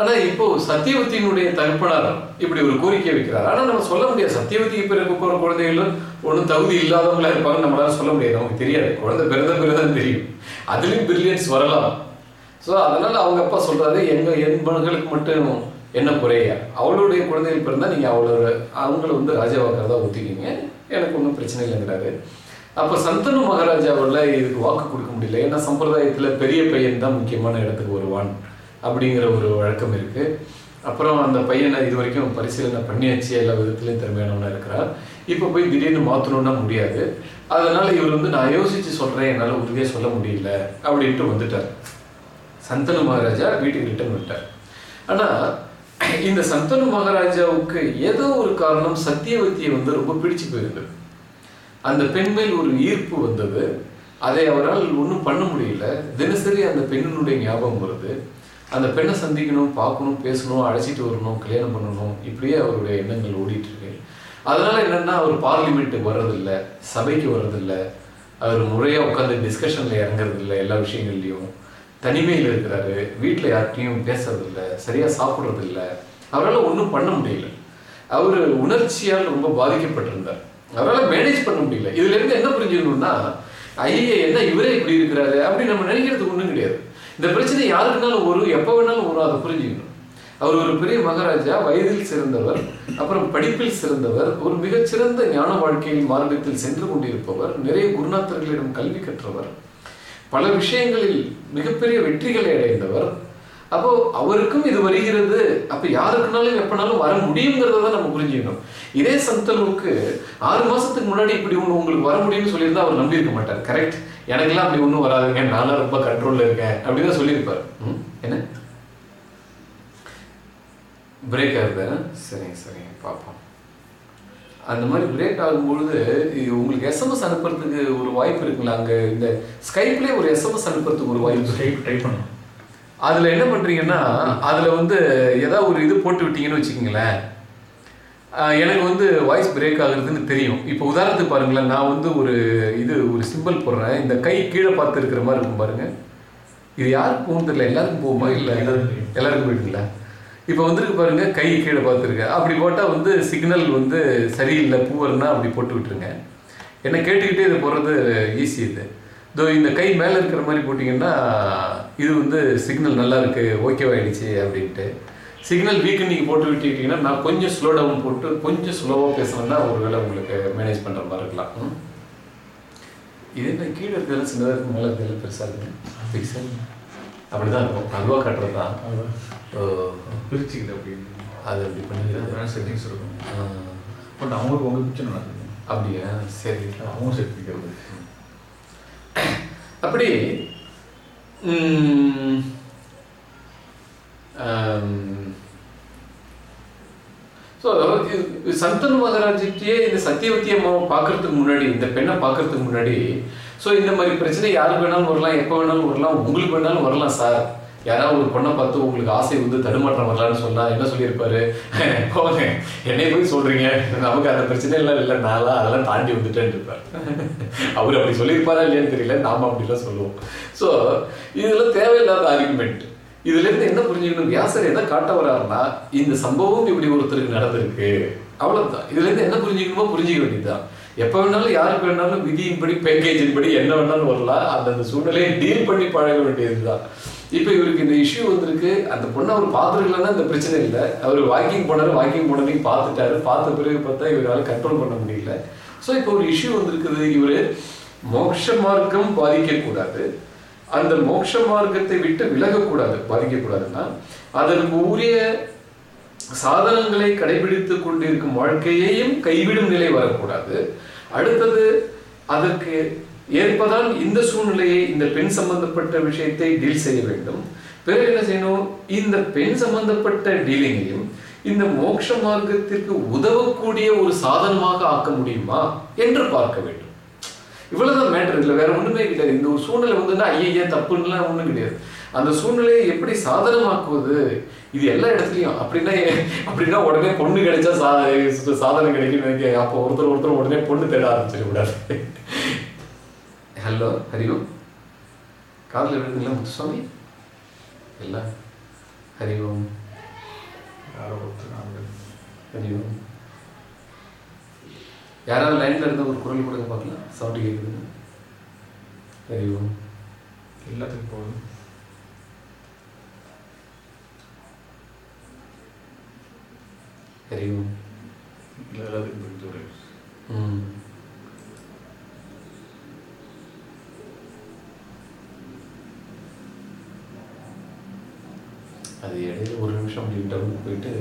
ஆனா இப்போ சத்தியவதியினுடைய தகப்பனார் இப்படி ஒரு கோரிக்கை வைக்கிறார். ஆனா நம்ம சொல்ல முடியாது. சத்தியவதிக்கு பிறகு போற குழந்தைகள் ஒன்றும் தகுதி இல்லாதவங்களா இருப்பாங்க நம்மளால சொல்ல முடியாது. நமக்கு தெரியாது. குழந்தை பிறந்த பிறகுதான் தெரியும். அதுலயும் பிரில்லியன்ஸ் வரலாம். ஸோ அதனால அவங்க அப்பா சொல்றாரு எங்க என் மகளுக்கு மட்டும் என்ன குறையா? அவளுடைய குழந்தைகள் பிறந்தா நீங்க அவளோட அவங்கள வந்து ராஜாவாக்கிறதா ஒத்திக்கிங்க. எனக்கு ஒன்றும் பிரச்சனை இல்லைங்கிறாரு. அப்ப சந்தனு மகாராஜாவில் இதுக்கு வாக்கு கொடுக்க முடியல. ஏன்னா சம்பிரதாயத்தில் பெரிய பையன் தான் முக்கியமான இடத்துக்கு வருவான். அப்படிங்கிற ஒரு வழக்கம் இருக்கு. அப்புறம் அந்த பையனை இது வரைக்கும் பரிசீலனை பண்ணியாச்சு எல்லா விதத்துலையும் திறமையானவனா இருக்கிறார். இப்போ போய் திடீர்னு மாற்றணும்னா முடியாது. அதனால இவர் வந்து நான் யோசிச்சு சொல்றேன் என்னால் உறுதியாக சொல்ல முடியல அப்படின்ட்டு வந்துட்டார். சந்தனு மகாராஜா வீட்டுக்கு ரிட்டர்ன் விட்டார் ஆனா இந்த சந்தனு மகாராஜாவுக்கு ஏதோ ஒரு காரணம் சத்தியவதியை வந்து ரொம்ப பிடிச்சு போயிருந்தது. அந்த பெண் மேல் ஒரு ஈர்ப்பு வந்தது. அதை அவரால் ஒன்றும் பண்ண முடியல. தினசரி அந்த பெண்ணினுடைய ஞாபகம் வருது. அந்த பெண்ணை சந்திக்கணும் பார்க்கணும் பேசணும் அழைச்சிட்டு வரணும் கல்யாணம் பண்ணணும் இப்படியே அவருடைய எண்ணங்கள் ஓடிட்டு இருக்கு அதனால என்னன்னா அவர் பார்லிமெண்ட்டுக்கு வர்றதில்ல சபைக்கு வர்றதில்லை அவர் முறையாக உட்காந்து டிஸ்கஷனில் இறங்குறதில்ல எல்லா விஷயங்கள்லையும். தனிமையில் இருக்கிறாரு வீட்டில் யார்கிட்டையும் பேசுறதில்ல சரியாக சாப்பிட்றதில்ல. அவரால் ஒன்றும் பண்ண முடியல. அவர் உணர்ச்சியால் ரொம்ப பாதிக்கப்பட்டிருந்தார். அவரால் மேனேஜ் பண்ண முடியல. இதுலேருந்து என்ன புரிஞ்சுக்கணும்னா ஐயே என்ன இவரே இப்படி இருக்கிறாரு அப்படி நம்ம நினைக்கிறதுக்கு ஒன்றும் கிடையாது இந்த பிரச்சனை யாருக்குனாலும் வரும் எப்போ வேணாலும் வரும் அதை புரிஞ்சுக்கணும். அவர் ஒரு பெரிய மகாராஜா வயதில் சிறந்தவர் அப்புறம் படிப்பில் சிறந்தவர் ஒரு மிகச்சிறந்த ஞான வாழ்க்கையில் மார்க்கத்தில் சென்று கொண்டிருப்பவர் நிறைய குருநாத்தர்களிடம் கல்வி கற்றவர் பல விஷயங்களில் மிகப்பெரிய வெற்றிகளை அடைந்தவர் அப்போ அவருக்கும் இது வருகிறது. அப்ப யாருக்குனாலும் எப்பனாலும் வர முடியுங்கிறத நம்ம புரிஞ்சுக்கணும். இதே சந்தனுக்கு ஆறு மாசத்துக்கு முன்னாடி இப்படி ஒண்ணு உங்களுக்கு வர முடியும்னு சொல்லியிருந்தா அவர் நம்பியிருக்க மாட்டார். கரெக்ட் எனக்கெல்லாம் அப்படி ஒன்றும் வராதுங்க. நான்லாம் ரொம்ப கண்ட்ரோல்ல இருக்கேன். அப்படின்னு தான் சொல்லியிருப்பார். ம், என்ன? பிரேக் ஆகுது? சரிங்க சரிங்க. பார்ப்போம். அந்த மாதிரி பிரேக் ஆகும்பொழுது உங்களுக்கு எஸ்எம்எஸ் அனுப்புறதுக்கு ஒரு வாய்ப்பு இருக்குங்களா? அங்க இந்த ஸ்கைப்லேயே ஒரு எஸ்எம்எஸ் அனுப்புறதுக்கு ஒரு வாய்ப்பு ஸ்கைப் டைப் பண்ணணும். அதுல என்ன பண்றீங்கன்னா அதுல வந்து ஏதாவது ஒரு இது போட்டு விட்டீங்கன்னு வச்சுக்கோங்களேன். எனக்கு வந்து வாய்ஸ் பிரேக் ஆகுறதுன்னு தெரியும். இப்போ உதாரணத்துக்கு பாருங்களேன் நான் வந்து ஒரு இது ஒரு சிம்பிள் போடுறேன். இந்த கை கீழே பார்த்து இருக்கிற மாதிரி இருக்கும் பாருங்க. இது யாருக்கு போகும் தெரியல எல்லாருக்கும் போகுமா இல்லை? எல்லாருக்கும். எல்லாருக்கும் போயிட்டுங்களா இப்போ வந்துருக்கு பாருங்க கை கீழே பார்த்துருக்க. அப்படி போட்டால் வந்து சிக்னல் வந்து சரியில்லை பூவர்னா அப்படி போட்டு விட்டுருங்க. என்ன கேட்டுக்கிட்டே இது போடுறது ஈஸி இது. இதோ இந்த கை மேலே இருக்கிற மாதிரி போட்டிங்கன்னா இது வந்து சிக்னல் நல்லா இருக்கு ஓகேவாயிடுச்சு அப்படின்ட்டு. சிக்னல் வீக்கு நீங்கள் போட்டு விட்டுக்கிட்டீங்கன்னா நான் கொஞ்சம் ஸ்லோ டவுன் போட்டு கொஞ்சம் ஸ்லோவாக பேசணும்னா ஒருவேளை உங்களுக்கு மேனேஜ் பண்ணுற மாதிரி இருக்கலாம்? இது என்ன கீழே இருக்கிறது சின்னதாக இருக்கு மேலே இருக்கிறது பெருசாக இருக்கு. பிக்சல் அப்படிதான் இருக்கும். அதுவாக காட்டுறது தான். அதான் ஓ. பிரிச்சுக்கிட்டு அப்படி அது அப்படி பண்ணிடுறது செட்டிங்ஸ் இருக்கும். பட் அவங்களுக்கு உங்க பிக்சர் நடக்குது அப்படியா? சரி. அவங்க செட் பண்ணிக்கிறது. அப்படி ம், ஆம், ஸோ சந்தனு மகாராஜிட்டே இந்த சத்தியவதி அம்மாவை பார்க்கறதுக்கு முன்னாடி இந்த பெண்ணை பார்க்கறதுக்கு முன்னாடி ஸோ இந்த மாதிரி பிரச்சனை யாருக்கு வேணாலும் வரலாம் எப்போ வேணாலும் வரலாம் உங்களுக்கு வேணாலும் வரலாம் சார் யாராவது ஒரு பொண்ணை பார்த்து உங்களுக்கு ஆசை வந்து தடுமாற்றம் வரலான்னு சொன்னா என்ன சொல்லியிருப்பாரு? போங்க. என்னை போய் சொல்றீங்க. நமக்கு அந்த பிரச்சனை எல்லாம் இல்லை. நான்லாம் அதெல்லாம் தாண்டி வந்துட்டேன்னு இருப்பார் அவர் அப்படி சொல்லியிருப்பாரா இல்லையான்னு தெரியல. நாம அப்படிலாம் சொல்லுவோம். ஸோ இதெல்லாம் தேவையில்லாத ஆர்குமெண்ட் இதுல இருந்து என்ன புரிஞ்சுக்கணும்? வியாசர் என்ன காட்ட வராருன்னா இந்த சம்பவம் இப்படி ஒருத்தருக்கு நடந்திருக்கு. அவ்வளவுதான். இதுல இருந்து என்ன புரிஞ்சுக்கணுமோ புரிஞ்சுக்க வேண்டியதுதான். எப்ப வேணாலும் யாருக்கு வேணாலும் விதியின்படி பேக்கேஜின் படி என்ன வேணாலும் வரலாம். அந்தந்த சூழ்நிலையை டீல் பண்ணி பழக வேண்டியதுதான். இப்போ இவருக்கு இந்த இஷ்யூ வந்திருக்கு. அந்த பொண்ணை அவர் பார்த்துருக்கலன்னா இந்த பிரச்சனை இல்லை. அவர் வாக்கிங் போனாரு வாக்கிங் போனதையும் பார்த்துட்டாரு. பார்த்த பிறகு பார்த்தா இவரால் கண்ட்ரோல் பண்ண முடியல. ஸோ இப்போ ஒரு இஷ்யூ வந்திருக்குது. இவர் மோட்ச மார்க்கம் பாதிக்கக்கூடாது. அந்த மோட்ச மார்க்கத்தை விட்டு விலகக்கூடாது பாதிக்கக்கூடாதுன்னா அதற்கு உரிய சாதனங்களை கடைபிடித்து கொண்டிருக்கும் வாழ்க்கையையும் கைவிடும் நிலை வரக்கூடாது. அடுத்தது அதற்கு ஏற்பதால் இந்த சூழ்நிலையை இந்த பெண் சம்பந்தப்பட்ட விஷயத்தை டீல் செய்ய வேண்டும். பிறகு என்ன செய்யணும்? இந்த பெண் சம்பந்தப்பட்ட டீலிங்கையும் இந்த மோட்ச மார்க்கத்திற்கு உதவக்கூடிய ஒரு சாதனமாக ஆக்க முடியுமா என்று பார்க்க வேண்டும். இவ்வளவுதான் மேட்டர் இல்லை வேற ஒண்ணுமே கிடையாது இந்த ஒரு சூழ்நிலை வந்துன்னா ஐயா தப்புன்னுலாம் ஒண்ணும் கிடையாது. அந்த சூழ்நிலையை எப்படி சாதனமாக்குவது? இது எல்லா இடத்துலயும். அப்படின்னா அப்படின்னா உடனே பொண்ணு கிடைச்சா சா சாதனம் கிடைக்கும் அப்போ ஒருத்தர் ஒருத்தர் உடனே பொண்ணு தேட ஆரம்பிச்சிட கூடாது ஹலோ ஹரிஓம் காதில் விழுதுங்களா முத்துசாமி? எல்லாம் ஹரிஓம் ஹரிஓம் யாராவது லைன்ல இருந்த ஒரு குரல் கொடுங்க பார்க்கலாம். சவுண்டு கேட்குதுங்க ஹரிஓம் எல்லாத்துக்கும் போகுது ஹரிஓம் இல்லை எல்லாத்துக்கும் ம். அது இடையில ஒரு நிமிஷம் அப்படி டவுன் போயிட்டு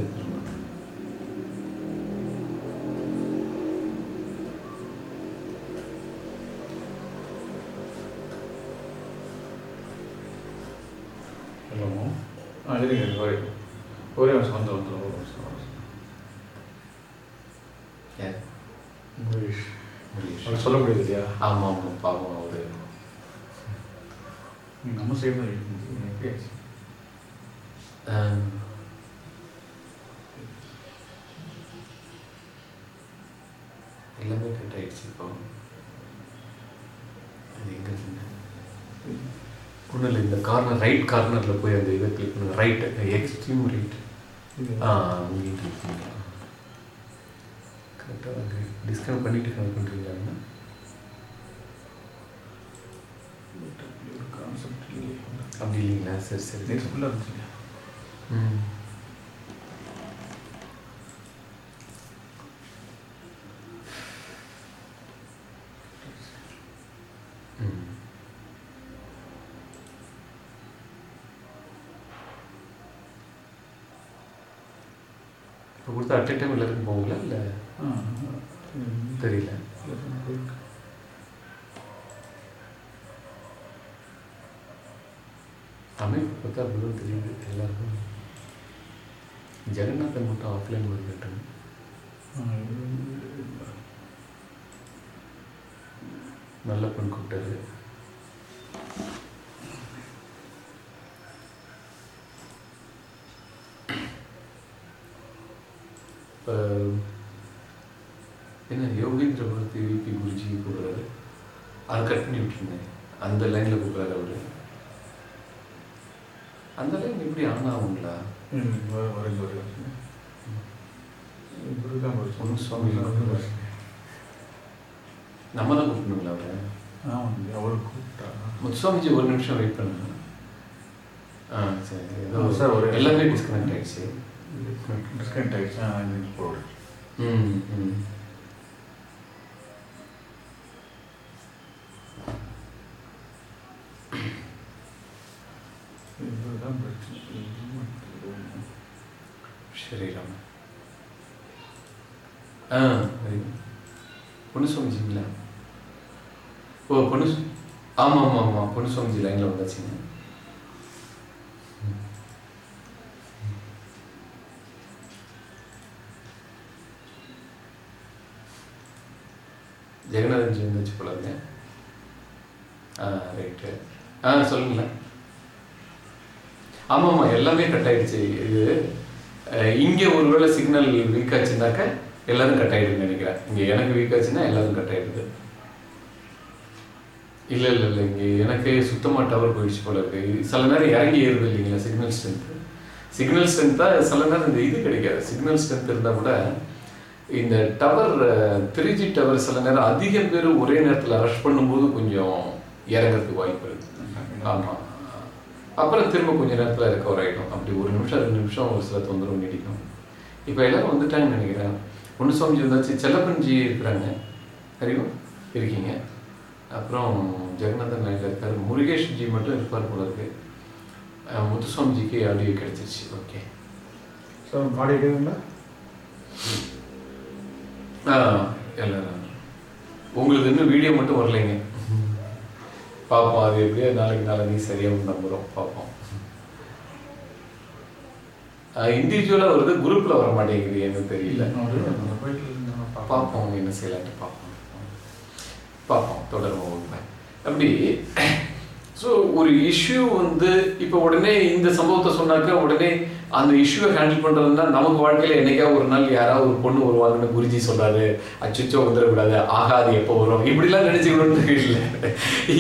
ஆ சரிங்க ஒரே ஒரே நிமிஷம் வந்து வந்துடும் ஒரு நிமிஷம் முருகேஷ் முருகேஷ். சொல்ல முடியாது இல்லையா? ஆமா ஆமா பாவம் அவரு. நம்ம சைடு ஆஹ், எல்லாமே கட் ஆயிடுச்சு இப்போ அது எங்க இருக்குங்க ஒன்றும் இல்லை இந்த கார்னர் ரைட் கார்னரில் போய் அந்த இதை கிளிக் பண்ணுங்க ரைட் எக்ஸ்ட்ரீம் ரைட் ஆ அங்கேயும் கிளிக் கரெக்டாக அங்கே டிஸ்கனெக்ட் பண்ணிட்டு கனெக்ட் பண்ணுறீங்களா ஒரு கான்செப்ட் இல்லையே. அப்படி இல்லைங்களா? சரி சரி ஃபுல்லாக இருந்துச்சு. இப்போ கொடுத்தா அட் டைம் எல்லாருக்கும் போகுங்களா இல்லை தெரியல. அமைப்பு பார்த்தா அப்படிதான் தெரியுது எல்லாருக்கும். ஜெகநாதன் மட்டும் ஆஃப்லைன் வந்துட்டு நல்ல பெண் கூப்பிட்டாரு. என்ன யோகேந்திர பகவதி விபி குருஜி கூப்பிட்றாரு. அதை கட் பண்ணி விட்டுருந்தேன் அந்த லைனில் கூப்பிட்றாரு அவர். அந்த லைன் எப்படி ஆன் ஆகுங்களா? நம்ம தான் கூப்பிடணுங்களா அவரை ஆமாம் அவருக்கு கூப்பிட்டா முத்துசாமிஜி ஒரு நிமிஷம் வெயிட் பண்ணுங்க. ஆ சரி சார், ஒரு- எல்லாமே டிஸ்கனெக்ட் ஆயிடுச்சு. டிஸ்கனெக்ட் ஆகிடுச்சு ம் ம் இதுதான் பிரச்சனை ஸ்ரீராம் ஆ சரி பொண்ணு சுவாமிஜிங்களா ஓ பொண்ணு சு- ஆமாம் ஆமாம் ஆமாம் பொண்ணு சுவாமிஜி லைனில் வந்தாச்சுங்க. ஜெகநாதன் ஜி வந்துச்சு போல ஆ ரைட்டு ஆ சொல்லுங்களேன். ஆமாம் ஆமாம் எல்லாமே கட் ஆயிடுச்சு. இது இங்கே ஒருவேளை சிக்னல் வீக் ஆச்சுனாக்க எல்லாரும் கட் ஆயிடுன்னு நினைக்கிறேன். இங்கே எனக்கு வீக் ஆச்சுன்னா எல்லாரும் கட் ஆயிடுது. இல்லை இல்லை இல்லை இங்கே எனக்கு சுத்தமாக டவர் போயிடுச்சு போல இருக்குது சில நேரம் இறங்கி ஏறுது இல்லைங்களா சிக்னல் ஸ்ட்ரென்த்து சிக்னல் ஸ்ட்ரென்த்தாக சில நேரம் இந்த இது கிடைக்காது. சிக்னல் ஸ்ட்ரென்த் இருந்தால் கூட இந்த டவர் த்ரீ ஜி டவர் சில நேரம் அதிக பேர் ஒரே நேரத்தில் ரஷ் பண்ணும்போது கொஞ்சம் இறங்கிறதுக்கு வாய்ப்பு இருக்கு. ஆமாம் அப்புறம் திரும்ப கொஞ்ச நேரத்தில் ரெக்கவர் ஆகிடும் அப்படி ஒரு நிமிஷம் ரெண்டு நிமிஷம் ஒரு சில தொந்தரவு நீடிக்கும். இப்போ எல்லாரும் வந்துட்டாங்கன்னு நினைக்கிறேன். ஒன்று சுவாமிஜி வந்தாச்சு செல்லப்பன்ஜி இருக்கிறாங்க. அறிவும் இருக்கீங்க. அப்புறம் ஜெகநாதன் நாயர் இருக்காரு. முருகேஷ் ஜி மட்டும் இருப்பார் போல இருக்கு. முத்துசுவாமிஜிக்கு ஆடியோ கிடைச்சிருச்சு. ஓகே சார் மாடி கேட்குங்களா ஆ எல்லாரும். உங்களுக்கு இன்னும் வீடியோ மட்டும் வரலைங்க. பார்ப்போம் அது எப்படியோ நாளைக்கு நாளைக்கு சரியாக நம்புகிறோம் பார்ப்போம் இண்டிவிஜுவலாக வருது. குரூப்பில் வர மாட்டேங்குது. எனக்கு தெரியல. பார்ப்போம் என்ன செய்யலான்ட்டு பார்ப்போம் பார்ப்போம் தொடர்பு அப்படி ஸோ ஒரு இஷ்யூ வந்து இப்போ உடனே இந்த சம்பவத்தை சொன்னாக்க உடனே அந்த இஷ்யூவை ஹேண்டில் பண்ணுறதுனா நமக்கு வாழ்க்கையில் என்னைக்கா ஒரு நாள் யாராவது ஒரு பொண்ணு வருவாங்கன்னு குருஜி சொல்கிறாரு அச்சுச்சோ வந்துடக்கூடாது. ஆகாது எப்போ வரும்? இப்படிலாம் நினைச்சுக்கணும்னு இல்லை.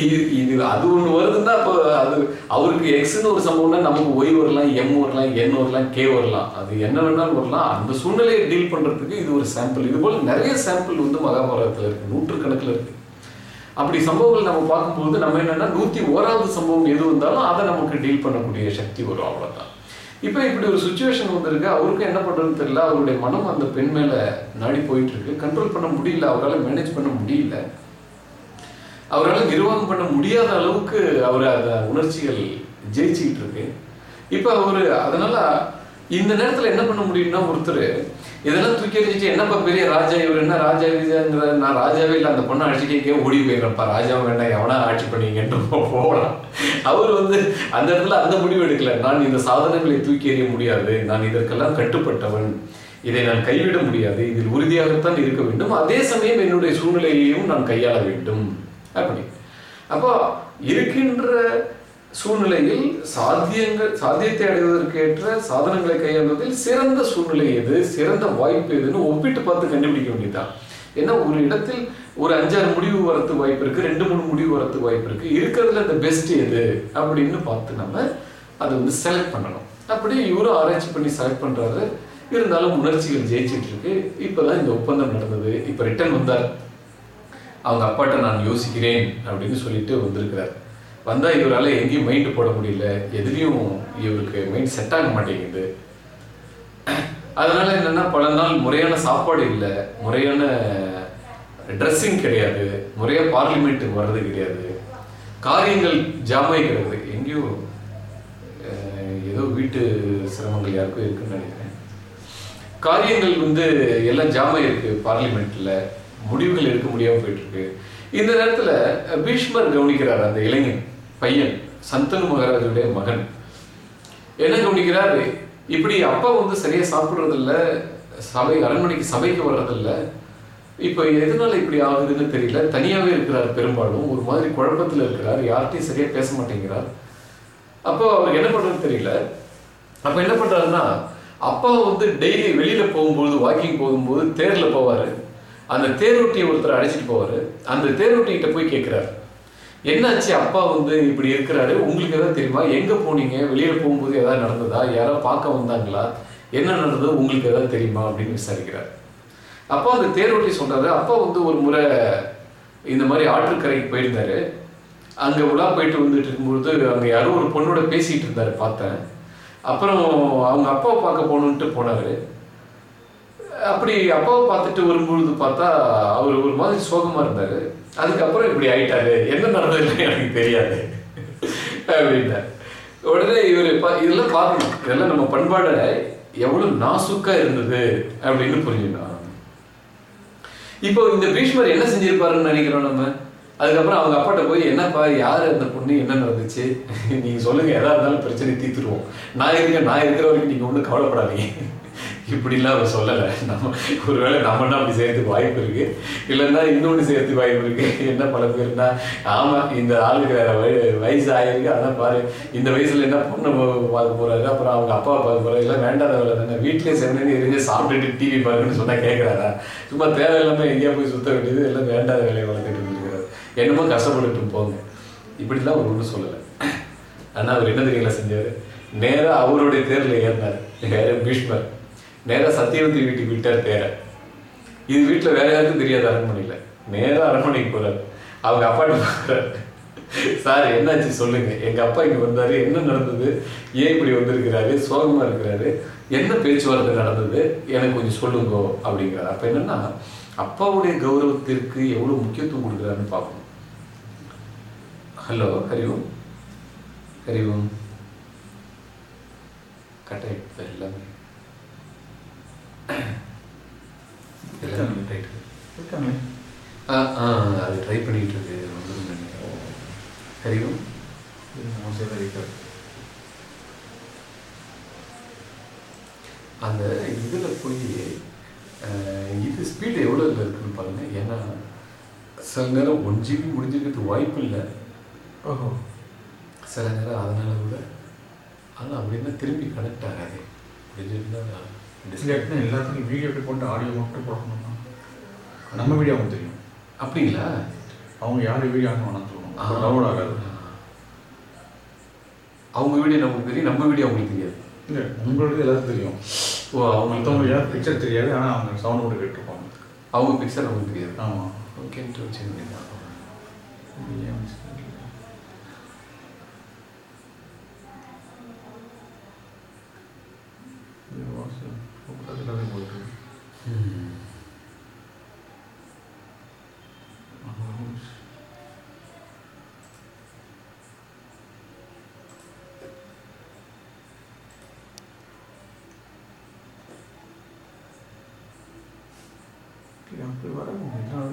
இது இது அது ஒன்று வருதுன்னா அப்போ அது அவருக்கு எக்ஸ்னு ஒரு சம்பவம்னா நமக்கு ஒய் வரலாம் எம் வரலாம் என் வரலாம் கே வரலாம். அது என்ன வேணாலும் வரலாம். அந்த சூழ்நிலையை டீல் பண்ணுறதுக்கு இது ஒரு சாம்பிள் இது போல் நிறைய சாம்பிள் வந்து மகாபாரதத்தில் இருக்குது நூற்றுக்கணக்கில் இருக்குது அப்படி சம்பவங்கள் நம்ம பார்க்கும்போது நம்ம என்னன்னா நூத்தி ஓராவது சம்பவம் எது வந்தாலும் அதை நமக்கு டீல் பண்ணக்கூடிய சக்தி வரும் அவ்வளவுதான். இப்போ இப்படி ஒரு சுச்சுவேஷன் வந்திருக்கு. அவருக்கு என்ன பண்றதுன்னு தெரியல. அவருடைய மனம் அந்த பெண் மேல நாடி போயிட்டு இருக்கு கண்ட்ரோல் பண்ண முடியல. அவரால் மேனேஜ் பண்ண முடியல. அவரால் நிர்வாகம் பண்ண முடியாத அளவுக்கு அவர் அந்த உணர்ச்சிகள் ஜெயிச்சுக்கிட்டு இருக்கு இப்போ அவரு அதனால இந்த நேரத்தில் என்ன பண்ண முடியும்னா ஒருத்தர் இதெல்லாம் தூக்கி எறிஞ்சிட்டு என்னப்பா பெரிய ராஜா இவர் என்ன ராஜா விஜயங்கிற நான் ராஜாவே இல்லை அந்த பொண்ணை அடிச்சுட்டே ஓடி போயிடுறப்பா ராஜா வேண்டாம் எவனா ஆட்சி பண்ணீங்கன்னு போகலாம். அவர் வந்து அந்த இடத்துல அந்த முடிவு எடுக்கல. நான் இந்த சாதனங்களை தூக்கி எறிய முடியாது. நான் இதற்கெல்லாம் கட்டுப்பட்டவன். இதை நான் கைவிட முடியாது. இதில் உறுதியாகத்தான் இருக்க வேண்டும். அதே சமயம் என்னுடைய சூழ்நிலையையும் நான் கையாள வேண்டும். அப்படி. அப்போ இருக்கின்ற சூழ்நிலையில் சாத்தியங்கள் சாத்தியத்தை அடைவதற்கேற்ற சாதனங்களை கையாள்வதில் சிறந்த சூழ்நிலை எது சிறந்த வாய்ப்பு எதுன்னு ஒப்பிட்டு பார்த்து கண்டுபிடிக்க வேண்டியதுதான். ஏன்னா ஒரு இடத்தில் ஒரு அஞ்சாறு முடிவு வரத்துக்கு வாய்ப்பு இருக்கு ரெண்டு மூணு முடிவு வரத்துக்கு வாய்ப்பு இருக்கு. இருக்கிறதுல இந்த பெஸ்ட் எது அப்படின்னு பார்த்து நம்ம அதை வந்து செலக்ட் பண்ணணும். அப்படி இவரும் ஆராய்ச்சி பண்ணி செலக்ட் பண்றாரு. இருந்தாலும் உணர்ச்சிகள் ஜெயிச்சுட்டு இருக்கு. இப்பதான் இந்த ஒப்பந்தம் நடந்தது. இப்ப ரிட்டர்ன் வந்தார். அவங்க அப்பாட்ட நான் யோசிக்கிறேன் அப்படின்னு சொல்லிட்டு வந்திருக்கிறார். வந்தால் இவரால் எங்கேயும் மைண்டு போட முடியல. எதுலேயும் இவருக்கு மைண்ட் செட் ஆக மாட்டேங்குது. அதனால் என்னென்னா பல நாள் முறையான சாப்பாடு இல்லை. முறையான ட்ரெஸ்ஸிங் கிடையாது. முறையாக பார்லிமெண்ட்டுக்கு வர்றது கிடையாது. காரியங்கள் ஜாமாய் எங்கேயோ ஏதோ வீட்டு சிரமங்கள் யாருக்கும் இருக்குன்னு நினைக்கிறேன். காரியங்கள் வந்து எல்லாம் ஜாமாய் இருக்குது பார்லிமெண்ட்டில் முடிவுகள் எடுக்க முடியாமல் போயிட்டுருக்கு இந்த நேரத்தில் பீஷ்மர் கவனிக்கிறார் அந்த இளைஞன் பையன் சந்தனு மகாராஜுடைய மகன். என்ன கவனிக்கிறார்? இப்படி அப்பா வந்து சரியா சாப்பிடுறதில்ல சபை அரண்மனைக்கு சபைக்கு வர்றதில்ல. இப்போ எதனால இப்படி ஆகுதுன்னு தெரியல. தனியாகவே இருக்கிறார் பெரும்பாலும். ஒரு மாதிரி குழப்பத்தில் இருக்கிறார். யார்கிட்டையும் சரியா பேச மாட்டேங்கிறார். அப்போ அவர் என்ன பண்றதுன்னு தெரியல. அப்ப என்ன பண்றாருன்னா அப்பா வந்து டெய்லி வெளியில போகும்போது வாக்கிங் போகும்போது தேர்ல போவாரு. அந்த தேரோட்டியை ஒருத்தர் அழைச்சிட்டு போவார். அந்த தேரோட்டிகிட்ட போய் கேட்குறார். என்னாச்சு? அப்பா வந்து இப்படி இருக்கிறாரு. உங்களுக்கு எதாவது தெரியுமா? எங்கே போனீங்க? வெளியில் போகும்போது ஏதாவது நடந்ததா? யாரோ பார்க்க வந்தாங்களா? என்ன நடந்தது? உங்களுக்கு ஏதாவது தெரியுமா? அப்படின்னு விசாரிக்கிறார். அப்பா அந்த தேரோட்டி சொல்கிறாரு அப்பா வந்து ஒரு முறை இந்த மாதிரி ஆற்றுக்கரைக்கு போயிருந்தாரு. அங்கே உலா போயிட்டு வந்துட்டு இருக்கும்பொழுது அங்கே யாரோ ஒரு பொண்ணோட பேசிகிட்டு இருந்தார் பார்த்தேன். அப்புறம் அவங்க அப்பாவை பார்க்க போகணுன்ட்டு போனார். அப்படி அப்பாவை பார்த்துட்டு வரும்பொழுது பார்த்தா அவர் ஒரு மாதிரி சோகமா இருந்தாரு. அதுக்கப்புறம் இப்படி ஆயிட்டாரு. என்ன நடந்ததுன்னு எனக்கு தெரியாது. அப்படின்னா உடனே இவர் இதெல்லாம் பார்க்கணும். இதெல்லாம் நம்ம பண்பாட எவ்வளவு நாசுக்கா இருந்தது அப்படின்னு புரிஞ்சுக்கணும். இப்போ இந்த பீஷ்மர் என்ன செஞ்சிருப்பாருன்னு நினைக்கிறோம் நம்ம? அதுக்கப்புறம் அவங்க அப்பாட்ட போய் என்னப்பா யார் அந்த பொண்ணு? என்ன நடந்துச்சு? நீங்க சொல்லுங்க. எதா இருந்தாலும் பிரச்சனை தீர்த்துருவோம். நான் இருக்க நான் இருக்கிற வரைக்கும் நீங்க ஒன்றும் கவலைப்படாதீங்க. இப்படிலாம் அவர் சொல்லலை. நம்ம ஒருவேளை நம்மனா அப்படி செய்யறதுக்கு வாய்ப்பு இருக்கு. இல்லைன்னா இன்னொன்று செய்யறதுக்கு வாய்ப்பு இருக்கு. என்ன பல பேர்னா ஆமா இந்த ஆளுக்கு வேற வய- வயசு ஆயிருக்கு அதான் பாரு இந்த வயசுல என்ன பொண்ணு பார்க்க போறாரு? அப்புறம் அவங்க அப்பா பார்க்க போறாரு? இல்லை வேண்டாத வேலை தானே வீட்டிலே சென்னு எரிஞ்சு சாப்பிட்டுட்டு டிவி பாருங்கன்னு சொன்னா கேட்கறாரா சும்மா தேவையில்லாமல் எங்கேயா போய் சுத்த வேண்டியது எல்லாம் வேண்டாத வேலையை வளர்த்துட்டு இருந்திருக்காரு என்னமோ கஷ்டப்பட்டுட்டு போங்க. இப்படிலாம் அவர் ஒன்றும் சொல்லலை. ஆனால் அவர் என்ன தெரியல செஞ்சார்? நேராக அவருடைய தேர்ல ஏறினார். யாரு? பீஷ்மர். நேராக சத்தியவதி வீட்டுக்கு விட்டார் பேரை. இது வீட்டில் வேற யாருக்கும் தெரியாது அரண்மனையில். நேராக அரண்மனைக்கு போகிறார் அவங்க அப்பாட்ட சார் என்னாச்சு சொல்லுங்க. எங்கள் அப்பா இங்கே வந்தார். என்ன நடந்தது? ஏன் இப்படி வந்திருக்கிறாரு? சோகமாக இருக்கிறாரு. என்ன பேச்சுவார்த்தை நடந்தது? எனக்கு கொஞ்சம் சொல்லுங்க அப்படிங்கிறார். அப்போ என்னன்னா அப்பாவுடைய கௌரவத்திற்கு எவ்வளோ முக்கியத்துவம் கொடுக்குறாருன்னு பார்க்கணும் ஹலோ ஹரி ஓம் ஹரி ஓம் கட்டாயிட்டு எல்லாமே எல்லாமே. இருக்காங்களே ஆ ஆ அது ட்ரை பண்ணிட்டு இருக்கு. வந்துரும் நினைக்கிறேன். ஹரி ஓம் மோசம் இருக்காது அந்த இதில் போய் இது ஸ்பீடு எவ்வளோ இதில் இருக்குன்னு பாருங்க. ஏன்னா சில நேரம் ஒன் ஜிபி முடிஞ்சிருக்கிறது வாய்ப்பு இல்லை. ஓஹோ. சில நேரம் அதனால கூட ஆனால் அப்படின்னா திரும்பி கனெக்ட் ஆகாது. முடிஞ்சிருந்தா இல்லாட்டினா எல்லாத்துக்கும் வீடியோ எப்படி போட்டு ஆடியோ மட்டும் போடணும்னா. நம்ம வீடியோ அவங்களுக்கு தெரியும். அப்படிங்களா? அவங்க யார் வீடியோ ஆகணும் வேணாம் டவுன்லோட் ஆகாது. அவங்க வீடியோ நமக்கு தெரியும்? நம்ம வீடியோ அவங்களுக்கு தெரியாது. இல்லை உங்களுக்கு எல்லாத்துக்கும் தெரியும். ஓ அவங்களுக்கு மற்றவங்களுக்கு யார் பிக்சர் தெரியாது ஆனால் அவங்க சவுண்ட் மட்டும் கேட்டிருப்பாங்க. அவங்க பிக்சர் நமக்கு தெரியாது. ஆமாம் ஓகேன்ட்டு வச்சுருந்தீங்க எல்லாத்தையும் போயிட்டு வர முடியல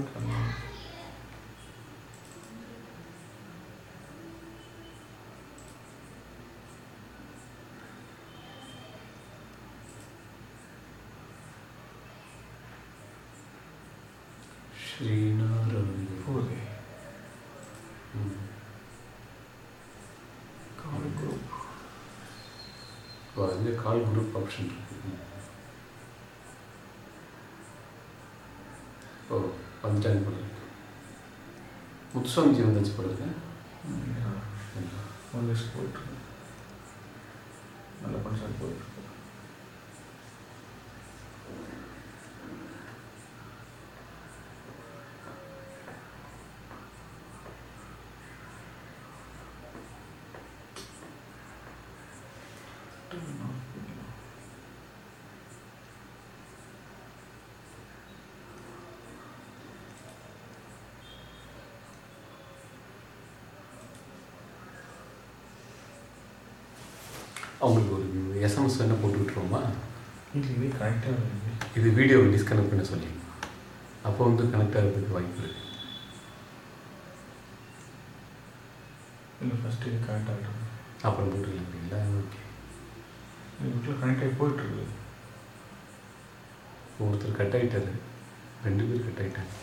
ஸ்ரீநாராயண போகுது ம். கால் குரூப். ஓ, அதுல கால் குரூப் ஆப்ஷன் இருக்கு. ஓ வந்துட்டாங்க போல இருக்கு. முத்துசாமிஜி வந்தாச்சு இருக்கு ஒன் லிஸ்ட் போயிட்டுருக்கு நல்ல பஞ்சாயத்து போயிட்டுருக்கு அவங்களுக்கு ஒரு எஸ்எம்எஸ் வேணால் போட்டு விட்டுருவோமா? இது கரெக்டாக இது வீடியோவை டிஸ்கனெக்ட் பண்ண சொல்லி. அப்போ வந்து கனெக்ட் ஆகிறதுக்கு வாய்ப்பு இருக்கு. இல்லை ஃபஸ்ட்டு இது கரெக்டாக இருக்கும் அப்புறம் போட்டுருக்கீங்களா ஓகே இதுக்குள்ளே கனெக்ட் ஆகி போயிட்டுருக்கு. ஒருத்தர் கட் ஆகிட்டாரு ரெண்டு பேர் கட் ஆகிட்டாங்க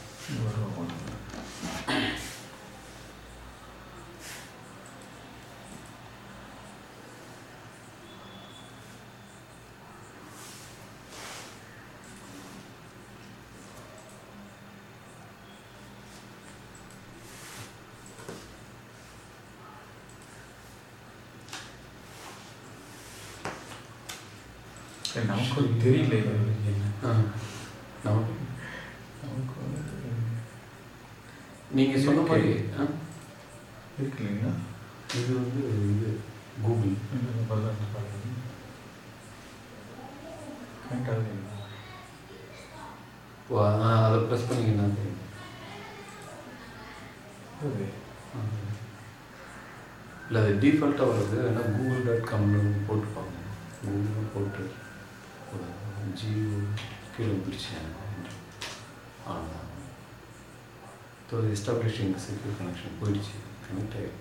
சரி, நமக்கு அது தெரியல என்ன ஆ நமக்கு நமக்கு வந்து நீங்கள் சொன்ன மாதிரி இருக்கு இல்லைங்களா இது வந்து இது கூகுள் கரெக்டாக இருக்குங்களா ஓ, ஆ, அதை ப்ரெஸ் இது இல்லை அது டிஃபால்ட்டாக வருது ஆனால் கூகுள் டாட் காம்னு போட்டுப்பாங்க கூகுள் போட்டு ஜியோ கீழே வந்துருச்சு அவ்வளோதான் ஸோ எஸ்டாப்ளிஷிங் செக்யூர் கனெக்ஷன் போயிடுச்சு கனெக்ட் ஆகிடும்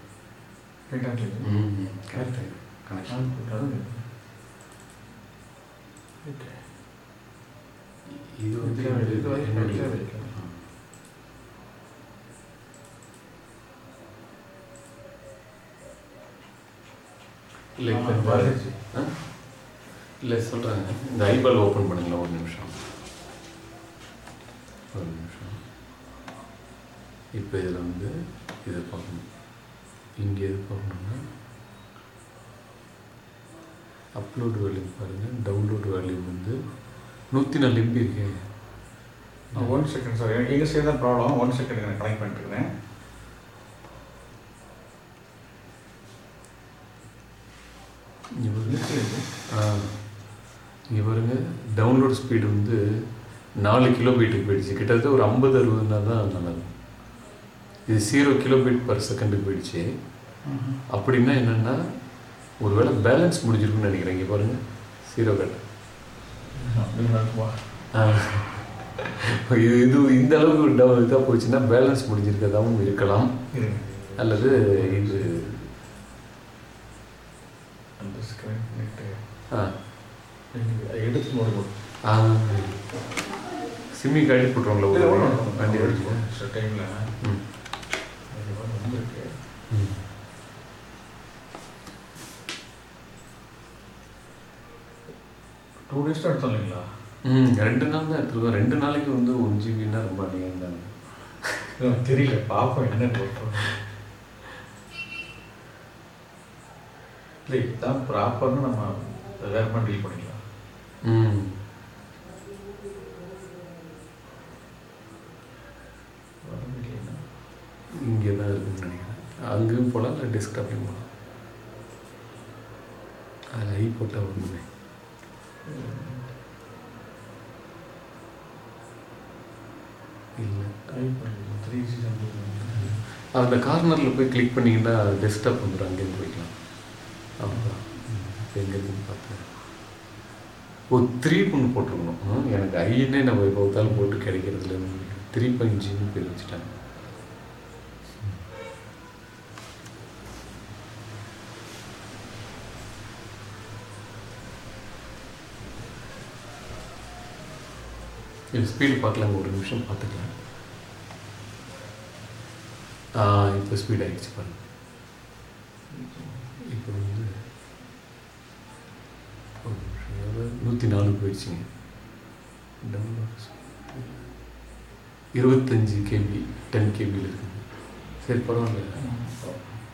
கரெக்டாக இருக்கு ம் கனெக்ட் ஆகிடும் கனெக்ஷன் இது வந்து என்னுடைய. இல்லை இப்போ ஆமா, பாரு வந்துருச்சு. ஆ? இல்லை சொல்கிறாங்க இந்த ஐபால் ஓப்பன் பண்ணுங்களேன் ஒரு நிமிஷம். ஒரு நிமிஷம். இப்போ இதில் வந்து இதை பார்க்கணும். இங்கே எது பார்க்கணும்னா அப்லோட் வேல்யூம் பாருங்கள் டவுன்லோட் வேல்யூம் வந்து நூற்றி நாலு எம்பி இருக்கு. ஒன் செகண்ட் சார் எங்கள் சைடு தான் ப்ராப்ளம் ஒன் செகண்ட் நான் கனெக்ட் பண்ணிட்டுருக்கேன் பாருங்க ஆ, இங்கே பாருங்க டவுன்லோட் ஸ்பீடு வந்து நாலு கிலோபீட்டுக்கு போயிடுச்சு. கிட்டத்தட்ட ஒரு ஐம்பது அறுபதுனா தான் நல்லது இது ஜீரோ கிலோபீட் பர் செகண்டுக்கு போயிடுச்சு. அப்படின்னா என்னென்னா ஒருவேளை பேலன்ஸ் முடிஞ்சிருக்குன்னு நினைக்கிறேன். இங்கே பாருங்க ஜீரோ கட் இது இது இந்த அளவுக்கு டவு இதாக போச்சுன்னா பேலன்ஸ் முடிஞ்சிருக்கதாகவும் இருக்கலாம். அல்லது இது ஆ. ஆ. சிம்மி கழட்டி போட்டுருவாங்களா ஒரு வண்டி சில டைமில். வந்துருக்கு டூ டேஸ் தான் எடுத்தோம் இல்லைங்களா ம் ரெண்டு நாள் தான் எடுத்துருக்கோம். ரெண்டு நாளைக்கு வந்து ஒன் ஜிபின்னா ரொம்ப அதிகம் தாங்க தெரியல. பார்ப்போம் என்ன போட்டோம் இல்லை இதுதான் ப்ராப்பர்னு நம்ம வேறு மாதிரி டீல் முடியலன்னா இங்கே தான் இருக்குன்னு நினைக்கிறேன். அங்கேயும் போகலாம் இல்லை டெஸ்க்டாப்லையும் போகலாம் அதில் ஐ போட்டால் ஒன்றுமே இல்லை. அந்த கார்னரில் போய் கிளிக் பண்ணிங்கன்னா டெஸ்க்டாப் வந்துடும் அங்கேயும் போய்க்கலாம். அவ்வளோதான் எங்கேருந்து எங்கே பார்த்தேன் ஒரு த்ரீ ஒன்று போட்டிருக்கணும். எனக்கு ஐயனே நம்ம இப்போ பார்த்தாலும் போட்டு கிடைக்கிறதுல த்ரீ பஞ்சுன்னு பேர் வச்சுட்டாங்க. இது ஸ்பீடு பார்க்கலாங்க ஒரு நிமிஷம் பார்த்துக்கலாம். இப்போ ஸ்பீட் ஆகிடுச்சு இப்போ வந்து ஒரு நிமிஷம் எவ்வளவு? நூற்றி நாலு போயிடுச்சுங்க. இருபத்தஞ்சி கேபி டென் கேபியில் இருக்குங்க. சரி பரவாயில்ல.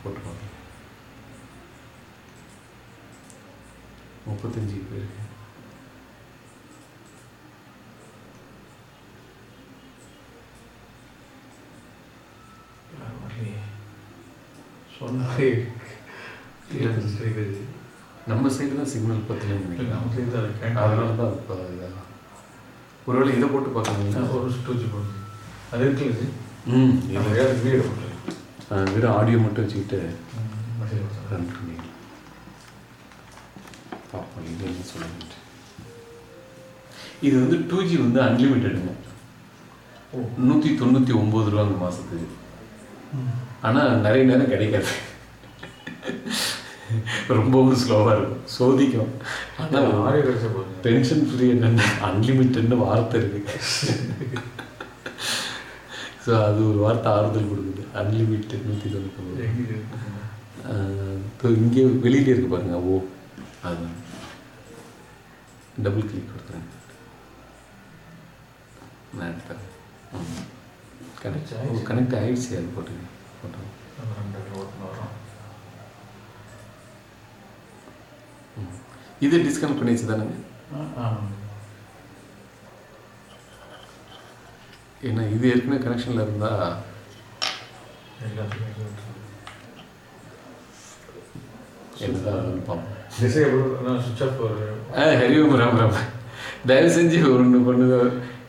போட்டுக்கோங்க. முப்பத்தஞ்சு பேர் சொன்னாலே சரி நம்ம சைடு தான் சிக்னல் பத்தலன்னு நினைக்கிறேன். நம்ம சைடு தான். அதனால தான் இப்போ இதாக ஒருவேளை இதை போட்டு பார்க்கணுங்களா ஒரு ஸ்டூச்சு போடுது அது இருக்குல்ல இது? ம் வீடு போட்டு வெறும் ஆடியோ மட்டும் வச்சுக்கிட்டு போட்டு ரன் பண்ணி பார்ப்போம் இது என்ன சொல்லிட்டு இது வந்து டூ ஜி வந்து அன்லிமிட்டெடுங்க ஓ. நூற்றி தொண்ணூற்றி ஒம்பது ரூபாங்க மாதத்துக்கு ஆனால் நிறைய நேரம் கிடைக்காது. ரொம்பவும் ஸ்லோவாக இருக்கும். சோதிக்கும். ஆனால் டென்ஷன் ஃப்ரீ என்னென்ன? அன்லிமிட்டட்னு வார்த்தை இருக்கு. ஸோ அது ஒரு வார்த்தை ஆறுதல் கொடுக்குது. அன்லிமிட்டட் நூற்றி தொண்ணூற்றி? இப்போ இங்கே வெளியிலே இருக்கு பாருங்க. ஓ அது டபுள் கிளிக் கொடுத்துருங்க. நான் எடுத்தேன் கனெக்ட். கனெக்ட் ஆயிடுச்சு. அது போட்டுங்க. போட்டு நம்ம ரெண்டு ஓட்டுன்னு வரோம் இது டிஸ்கனெக்ட் பண்ணிச்சு தானேங்க. ஏன்னா இது ஏற்கனவே கனெக்ஷனில் இருந்தால் ஒரு தயவு செஞ்சு ஒன்று பண்ணுங்க.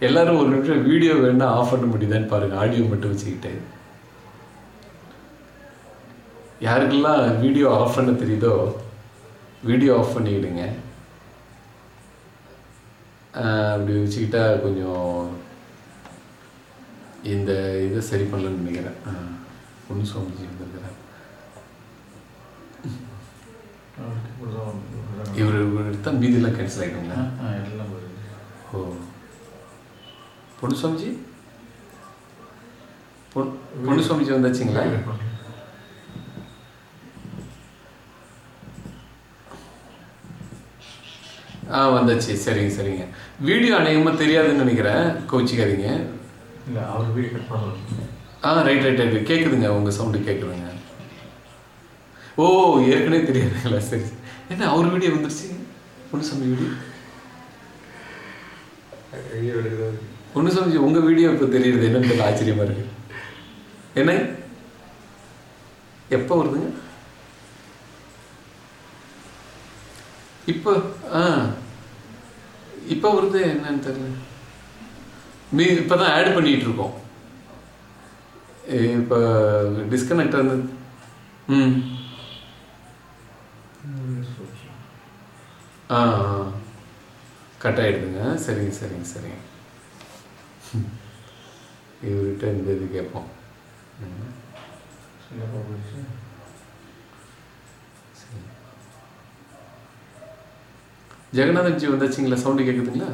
எல்லாரும் ஒரு நிமிஷம் வீடியோ வேணா ஆஃப் பண்ண முடியுதான்னு பாருங்க. ஆடியோ மட்டும் வச்சுக்கிட்டு. யாருக்கெல்லாம் வீடியோ ஆஃப் பண்ண தெரியுதோ வீடியோ ஆஃப் பண்ணிக்கிடுங்க. அப்படி வச்சுக்கிட்டா கொஞ்சம் இந்த இதை சரி பண்ணலன்னு நினைக்கிறேன். ஒன்று சுவாமிஜி வந்துருக்கிறேன். இவர் இவர் எடுத்தா மீதியெல்லாம் கேன்சல் ஆகிடுங்களா ஓ. பொண்ணு சுவாமிஜி? பொன் பொண்ணு சுவாமிஜி வந்தாச்சுங்களா? ஆ வந்தாச்சு. சரிங்க சரிங்க. வீடியோ அநேகமாக தெரியாதுன்னு நினைக்கிறேன் கோச்சிக்காதீங்க இல்லை அவர் வீடு கட் பண்ணலாம் ஆ ரைட் ரைட் ரைட் கேட்குதுங்க உங்கள் சவுண்டு கேட்குதுங்க ஓ ஏற்கனவே தெரியாதுங்களா? சரி. என்ன அவர் வீடியோ வந்துருச்சு? பொண்ணு சாமி வீடியோ? வீடியோ எடுக்கிறது பொண்ணு சாமிஜி உங்கள் வீடியோ இப்போ தெரியுது. என்னன்னு தெரியல ஆச்சரியமா இருக்கு. என்ன? எப்போ வருதுங்க? இப்போ ஆ. இப்போ வருது என்னன்னு தெரியல. மீ இப்போ தான் ஆட் பண்ணிட்டு இருக்கோம் இப்போ டிஸ்கனெக்ட் வந்து ம். ஆ கட் ஆகிடுதுங்க சரிங்க சரிங்க சரிங்க. இவர்கிட்ட இந்த இது கேட்போம். ம், சின்னப்பா போயிடுச்சு சரி. ஜெகநாதன் ஜி வந்தாச்சுங்களா? சவுண்டு கேட்குதுங்களா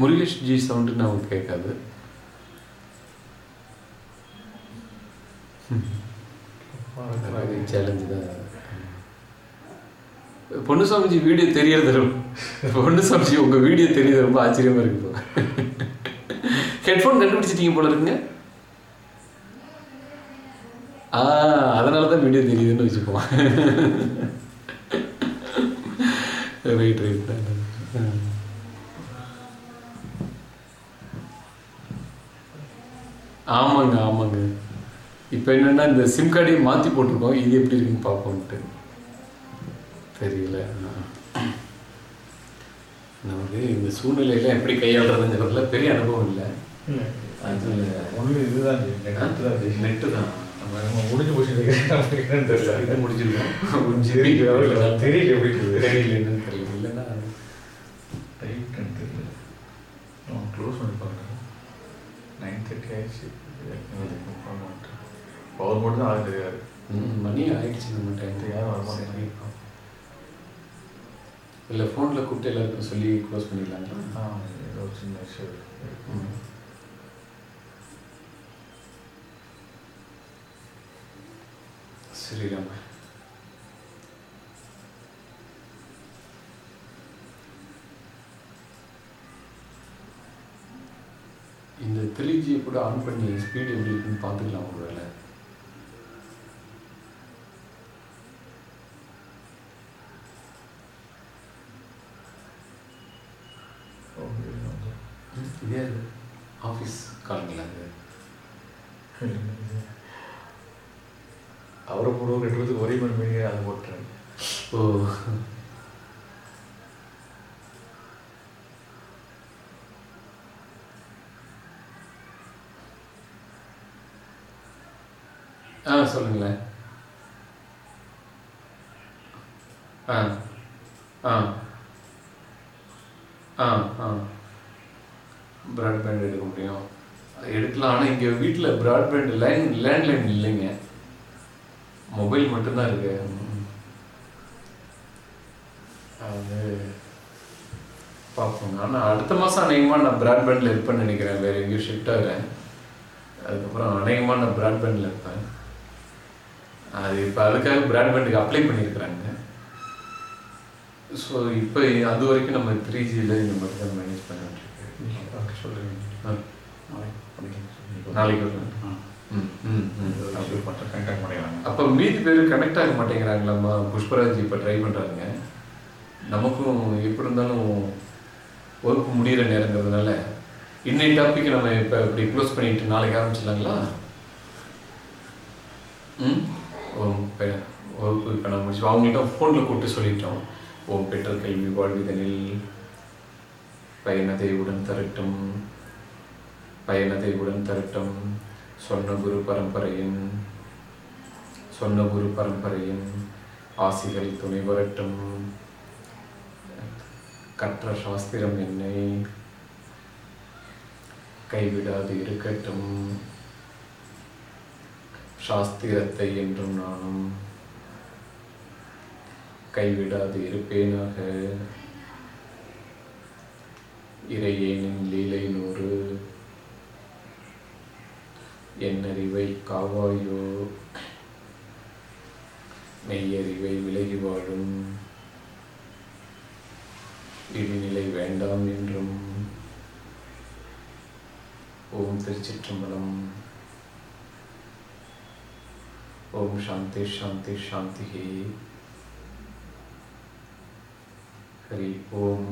முருகேஷ் ஜி சவுண்டு நமக்கு கேட்காது. சேலஞ்சு தான். பொன்னுசாமிஜி வீடியோ தெரியறது ரொம்ப பொன்னுசாமிஜி உங்க வீடியோ தெரியறது ரொம்ப ஆச்சரியமா இருக்கு ஹெட்ஃபோன் கண்டுபிடிச்சிட்டீங்க போல இருக்குங்க. ஆ அதனால தான் வீடியோ தெரியுதுன்னு வச்சுப்போம் ரைட் ரைட் ஆமாங்க ஆமாங்க. இப்போ என்னன்னா இந்த சிம் கார்டையும் மாற்றி போட்டிருக்கோம். இது எப்படி இருக்குன்னு பார்ப்போம்ட்டு. தெரியல. நமக்கு இந்த சூழ்நிலையில எப்படி கையாளுறதுங்கிறதுல பெரிய அனுபவம் இல்லை. இல்லை. அது ஒன்லி இதுதான் நெட்டு தான். நெட்டு தான் நம்ம முடிஞ்சு போச்சு தெரியல இது முடிஞ்சிருக்கோம் முடிஞ்சு தெரியல போயிட்டு தெரியல என்னன்னு தெரியல இல்லைன்னா டைட்டுன்னு தெரியல நம்ம க்ளோஸ் பண்ணி பார்க்குறோம் நைன் தேர்ட்டி ஆயிடுச்சு பவர் மட்டும் தான் ஆக தெரியாது மணி ஆயிடுச்சு நம்ம டைம் யாரும் வர வரமாட்டேன் இல்லை ஃபோனில் கூப்பிட்டு எல்லாருக்கும் சொல்லி க்ளோஸ் பண்ணிடலாங்களா? ஏதோ சின்ன விஷயம் ம். இந்த த்ரீ ஜி கூட ஆன் பண்ணி ஸ்பீடு எப்படி இருக்குன்னு பார்த்துக்கலாம் ஒரு வேலை இதே ஆஃபீஸ் காலுங்களா அது அவரை போடுவோம் ரெண்டு பேருக்கு ஒரே மாதிரி மீனிங் அதை போட்டுறேன் ஓ ஆ சொல்லுங்களேன் ஆ ஆ ஆ ஆ. ப்ராட்பேண்ட் எடுக்க முடியும். எடுக்கலாம். ஆனால் இங்கே வீட்டில் ப்ராட்பேண்ட் லைன் லேண்ட்லைன் இல்லைங்க. மொபைல் மட்டும்தான் இருக்கு. அது பார்ப்போங்க ஆனால் அடுத்த மாதம் அநேகமாக நான் ப்ராட்பேண்டில் இருப்பேன்னு நினைக்கிறேன். வேறு எங்கேயும் ஷிஃப்ட் ஆகிறேன் அதுக்கப்புறம் அநேகமாக நான் ப்ராட்பேண்டில் இருப்பேன். அது இப்போ அதுக்காக ப்ராட்பேண்டுக்கு அப்ளை பண்ணியிருக்கிறாங்க. ஸோ இப்போ அது வரைக்கும் நம்ம த்ரீ ஜியில் இந்த மாதிரி தான் மேனேஜ் பண்ணிட்டு இருக்கேன் சொல்லுங்க. நாளைக்கு வருவேன் அப்போ மீதி பேர் கனெக்ட் ஆக மாட்டேங்கிறாங்களாம்மா? புஷ்பராஜ் இப்போ ட்ரை பண்ணுறாங்க நமக்கும் எப்படி இருந்தாலும் ஒர்க் முடிகிற நேரங்கிறதுனால இன்னைக்கு டாபிக் நம்ம இப்போ இப்படி க்ளோஸ் பண்ணிட்டு நாளைக்கு ஆரம்பிச்சிடலாங்களா? ம்? ஓம் பெ- வகுப்பு இப்போ நம்ம முடிச்சு அவங்கள்ட்ட ஃபோனில் கூப்பிட்டு சொல்லிட்டோம். ஓம் பெற்ற கல்வி வாழ்விதனில் பயனதை உடன் தரட்டும். பயனதை உடன் தரட்டும். சொன்ன குரு பரம்பரையின் சொன்ன குரு பரம்பரையின் ஆசிகள் துணை வரட்டும் கற்ற சாஸ்திரம் என்னை கைவிடாது இருக்கட்டும். சாஸ்திரத்தை என்றும் நானும் கைவிடாது இருப்பேனாக. இறையேனின் லீலை நூறு. என்னறிவை காவாயோ. மெய்யறிவை விலகி வாழும். இடிநிலை வேண்டாம் என்றும் ஓம் திருச்சிற்றம்பலம் ஓம் சாந்தி சாந்தி சாந்தி ஹரி ஓம்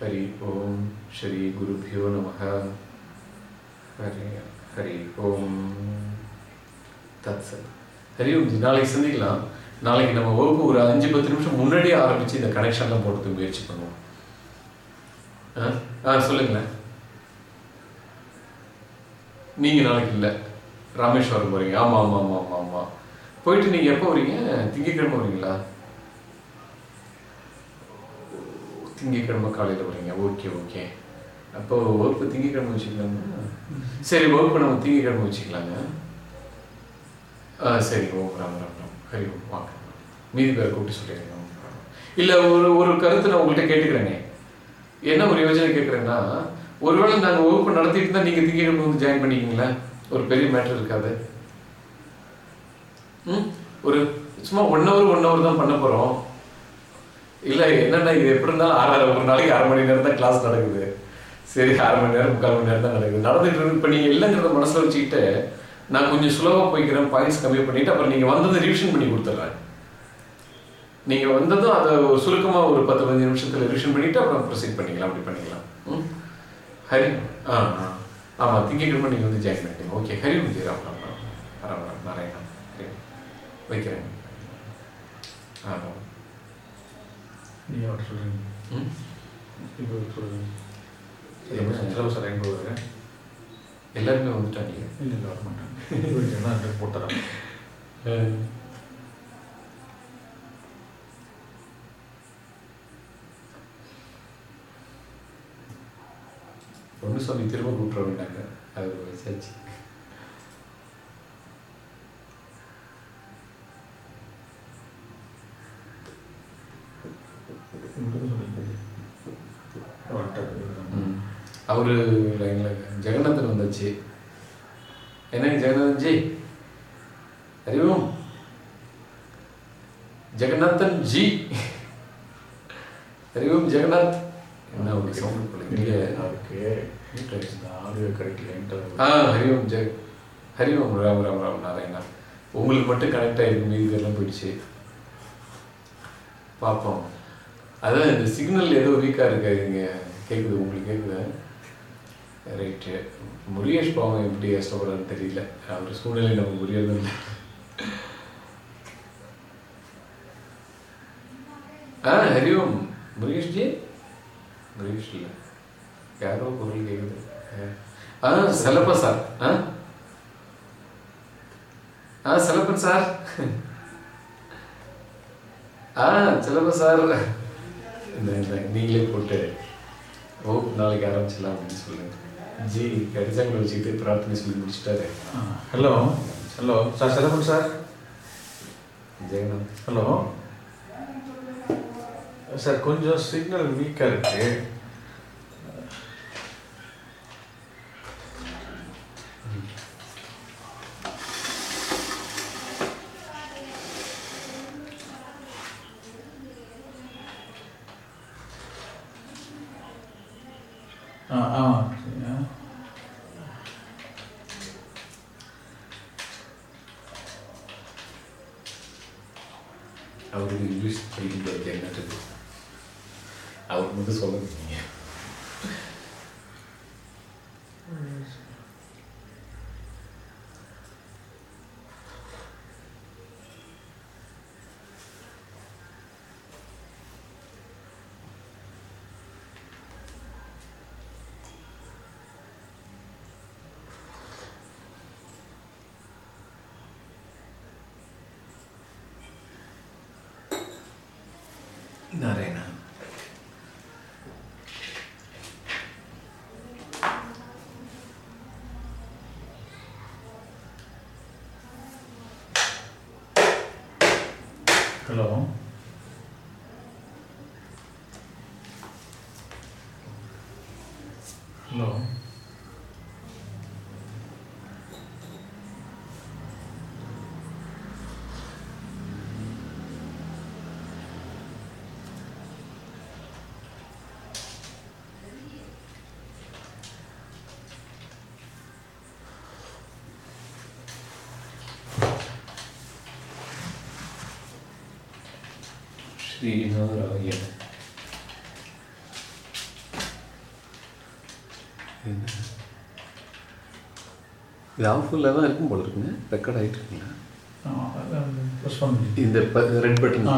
ஹரி ஓம் ஸ்ரீ குருபியோ நம ஹரி ஹரி ஓம். தத் சத் ஹரி ஓம் நாளைக்கு சந்திக்கலாம். நாளைக்கு நம்ம வகுப்பு ஒரு அஞ்சு பத்து நிமிஷம் முன்னாடியே ஆரம்பிச்சு இந்த கனெக்ஷன்லாம் போடுறதுக்கு முயற்சி பண்ணுவோம். ஆ? ஆ சொல்லுங்களேன். நீங்கள் நாளைக்கு இல்லை. ராமேஸ்வரம் போகிறீங்க ஆமாம் ஆமாம் ஆமாம் ஆமாம் ஆமாம் போயிட்டு நீங்கள் எப்போ வரீங்க? திங்கக்கிழமை வரீங்களா? திங்கக்கிழமை காலையில் வரீங்க. Okay okay. அப்போ வகுப்பு திங்கக்கிழமை வச்சுக்கலாமா? சரி வகுப்பு நம்ம திங்கக்கிழமை வச்சுக்கலாங்க. ஆ சரி ஓகே ராம் ராம் ஹரி ஓம் வாங்க. மீதி பேரை கூப்பிட்டு சொல்லிடுங்க. இல்லை ஒரு ஒரு கருத்தை நான் உங்கள்கிட்ட கேட்டுக்கிறேங்க என்ன ஒரு யோசனை கேட்குறேன்னா ஒருவேளை நாங்கள் வகுப்பு நடத்திட்டு இருந்தால் நீங்கள் திங்கக்கிழமை வந்து ஜாயின் பண்ணிக்கிங்களா? ஒரு பெரிய மேட்டர் இருக்காது. ம்? ஒரு சும்மா ஒன் ஹவர் ஒன் ஹவர் தான் பண்ண போகிறோம் இல்லை என்னன்னா இது எப்படி இருந்தாலும் ஆறு ஒரு நாளைக்கு அரை மணி நேரம் தான் கிளாஸ் நடக்குது. சரி அரை மணி நேரம் முக்கால் மணி நேரம் தான் நடக்குது. நடந்துட்டு இருக்கு இப்போ நீங்கள் இல்லைங்கிறத மனசில் வச்சுக்கிட்டு நான் கொஞ்சம் சுலபமாக போய்க்கிறேன் பாயிண்ட்ஸ் கம்மி பண்ணிட்டு அப்புறம் நீங்கள் வந்ததை ரிவிஷன் பண்ணி கொடுத்துட்றேன் நீங்கள் வந்ததும் அதை ஒரு சுருக்கமாக ஒரு பத்து பதினஞ்சு நிமிஷத்தில் ரிவிஷன் பண்ணிட்டு அப்புறம் ப்ரொசீட் பண்ணிக்கலாம் அப்படி பண்ணிக்கலாம். ம்? ஹரி ஆ ஆ. ஆமாம் திங்கக்கிழமை நீங்கள் வந்து ஜாயின் பண்ணிட்டீங்க ஓகே ஹரி வந்து ராம் ராம் ராம் ராம் ராம் நாராயணா வைக்கிறேன். ஆ. ராம். நீங்கள் சொல்லுங்க ம்? இப்போ? சிலபஸ் அரேஞ்ச் பண்ணுவாங்க எல்லாருமே வந்துட்டாங்க. இல்லை இல்லை வர மாட்டாங்க. என்ன போட்டுறேன் ஒன்று சொல்லி திரும்ப கூப்பிட வேண்டாங்க அது வச்சாச்சு ம். அவரு லைன்ல ஜெகநாதன் வந்தாச்சு. என்னங்க ஜெகநாதன் ஜி? அறிவோம்? ஜெகநாதன் ஜி. அறிவோம் ஜெகநாத்? என்ன ஒரு சவுண்ட் இந்த ஆடியோ கிடைக்கலன்ட்டு ஆ ஹரிஓம் ஜெய் ஹரிஓம் ராம் ராம் ராம் நாராயணா. உங்களுக்கு மட்டும் கனெக்ட் ஆகிருக்கு மீதி எல்லாம் போயிடுச்சு. பார்ப்போம் அதான் இந்த சிக்னல் ஏதோ வீக்காக இருக்கு இங்கே கேட்குது உங்களுக்கு கேட்குது ரைட்டு முருகேஷ் பாவம் எப்படி கஷ்டப்படுறான்னு தெரியல. அவர் சூழ்நிலை நமக்கு புரியறது இல்லை ஆ ஹரி ஓம். முருகேஷ்ஜி முருகேஷ் இல்லை. யாரோ குரல் கேட்குது ஆ. செலப்பா சார். ஆ? ஆ செலப்பன் சார். ஆ செலப்பா சார். இந்த நீங்களே போட்டு ஓ நாளைக்கு ஆரம்பிச்சிடலாம் அப்படின்னு சொல்லுங்கள் ஜி கடிதங்களை வச்சுக்கிட்டு பிரார்த்தனை சொல்லி முடிச்சிட்டாரு hello hello sir Selvan sir Jagannath hello sir கொஞ்சம் சிக்னல் வீக்காக இருக்கு. ஆ ஆ அவருக்கு இங்கிலீஷ் படிக்கிறது ஜெகநாத்துக்கு அவர் மட்டும் சொல்ல முடியுங்க நாராயணா ஹலோ ஹலோ ஸ்ரீநாராயண இது ஆஃபுல்லாக தான் இருக்கும் போல இருக்குங்க ரெக்கார்ட் ஆகிட்டு இருக்குங்களா? இந்த ரெட் பட்டன்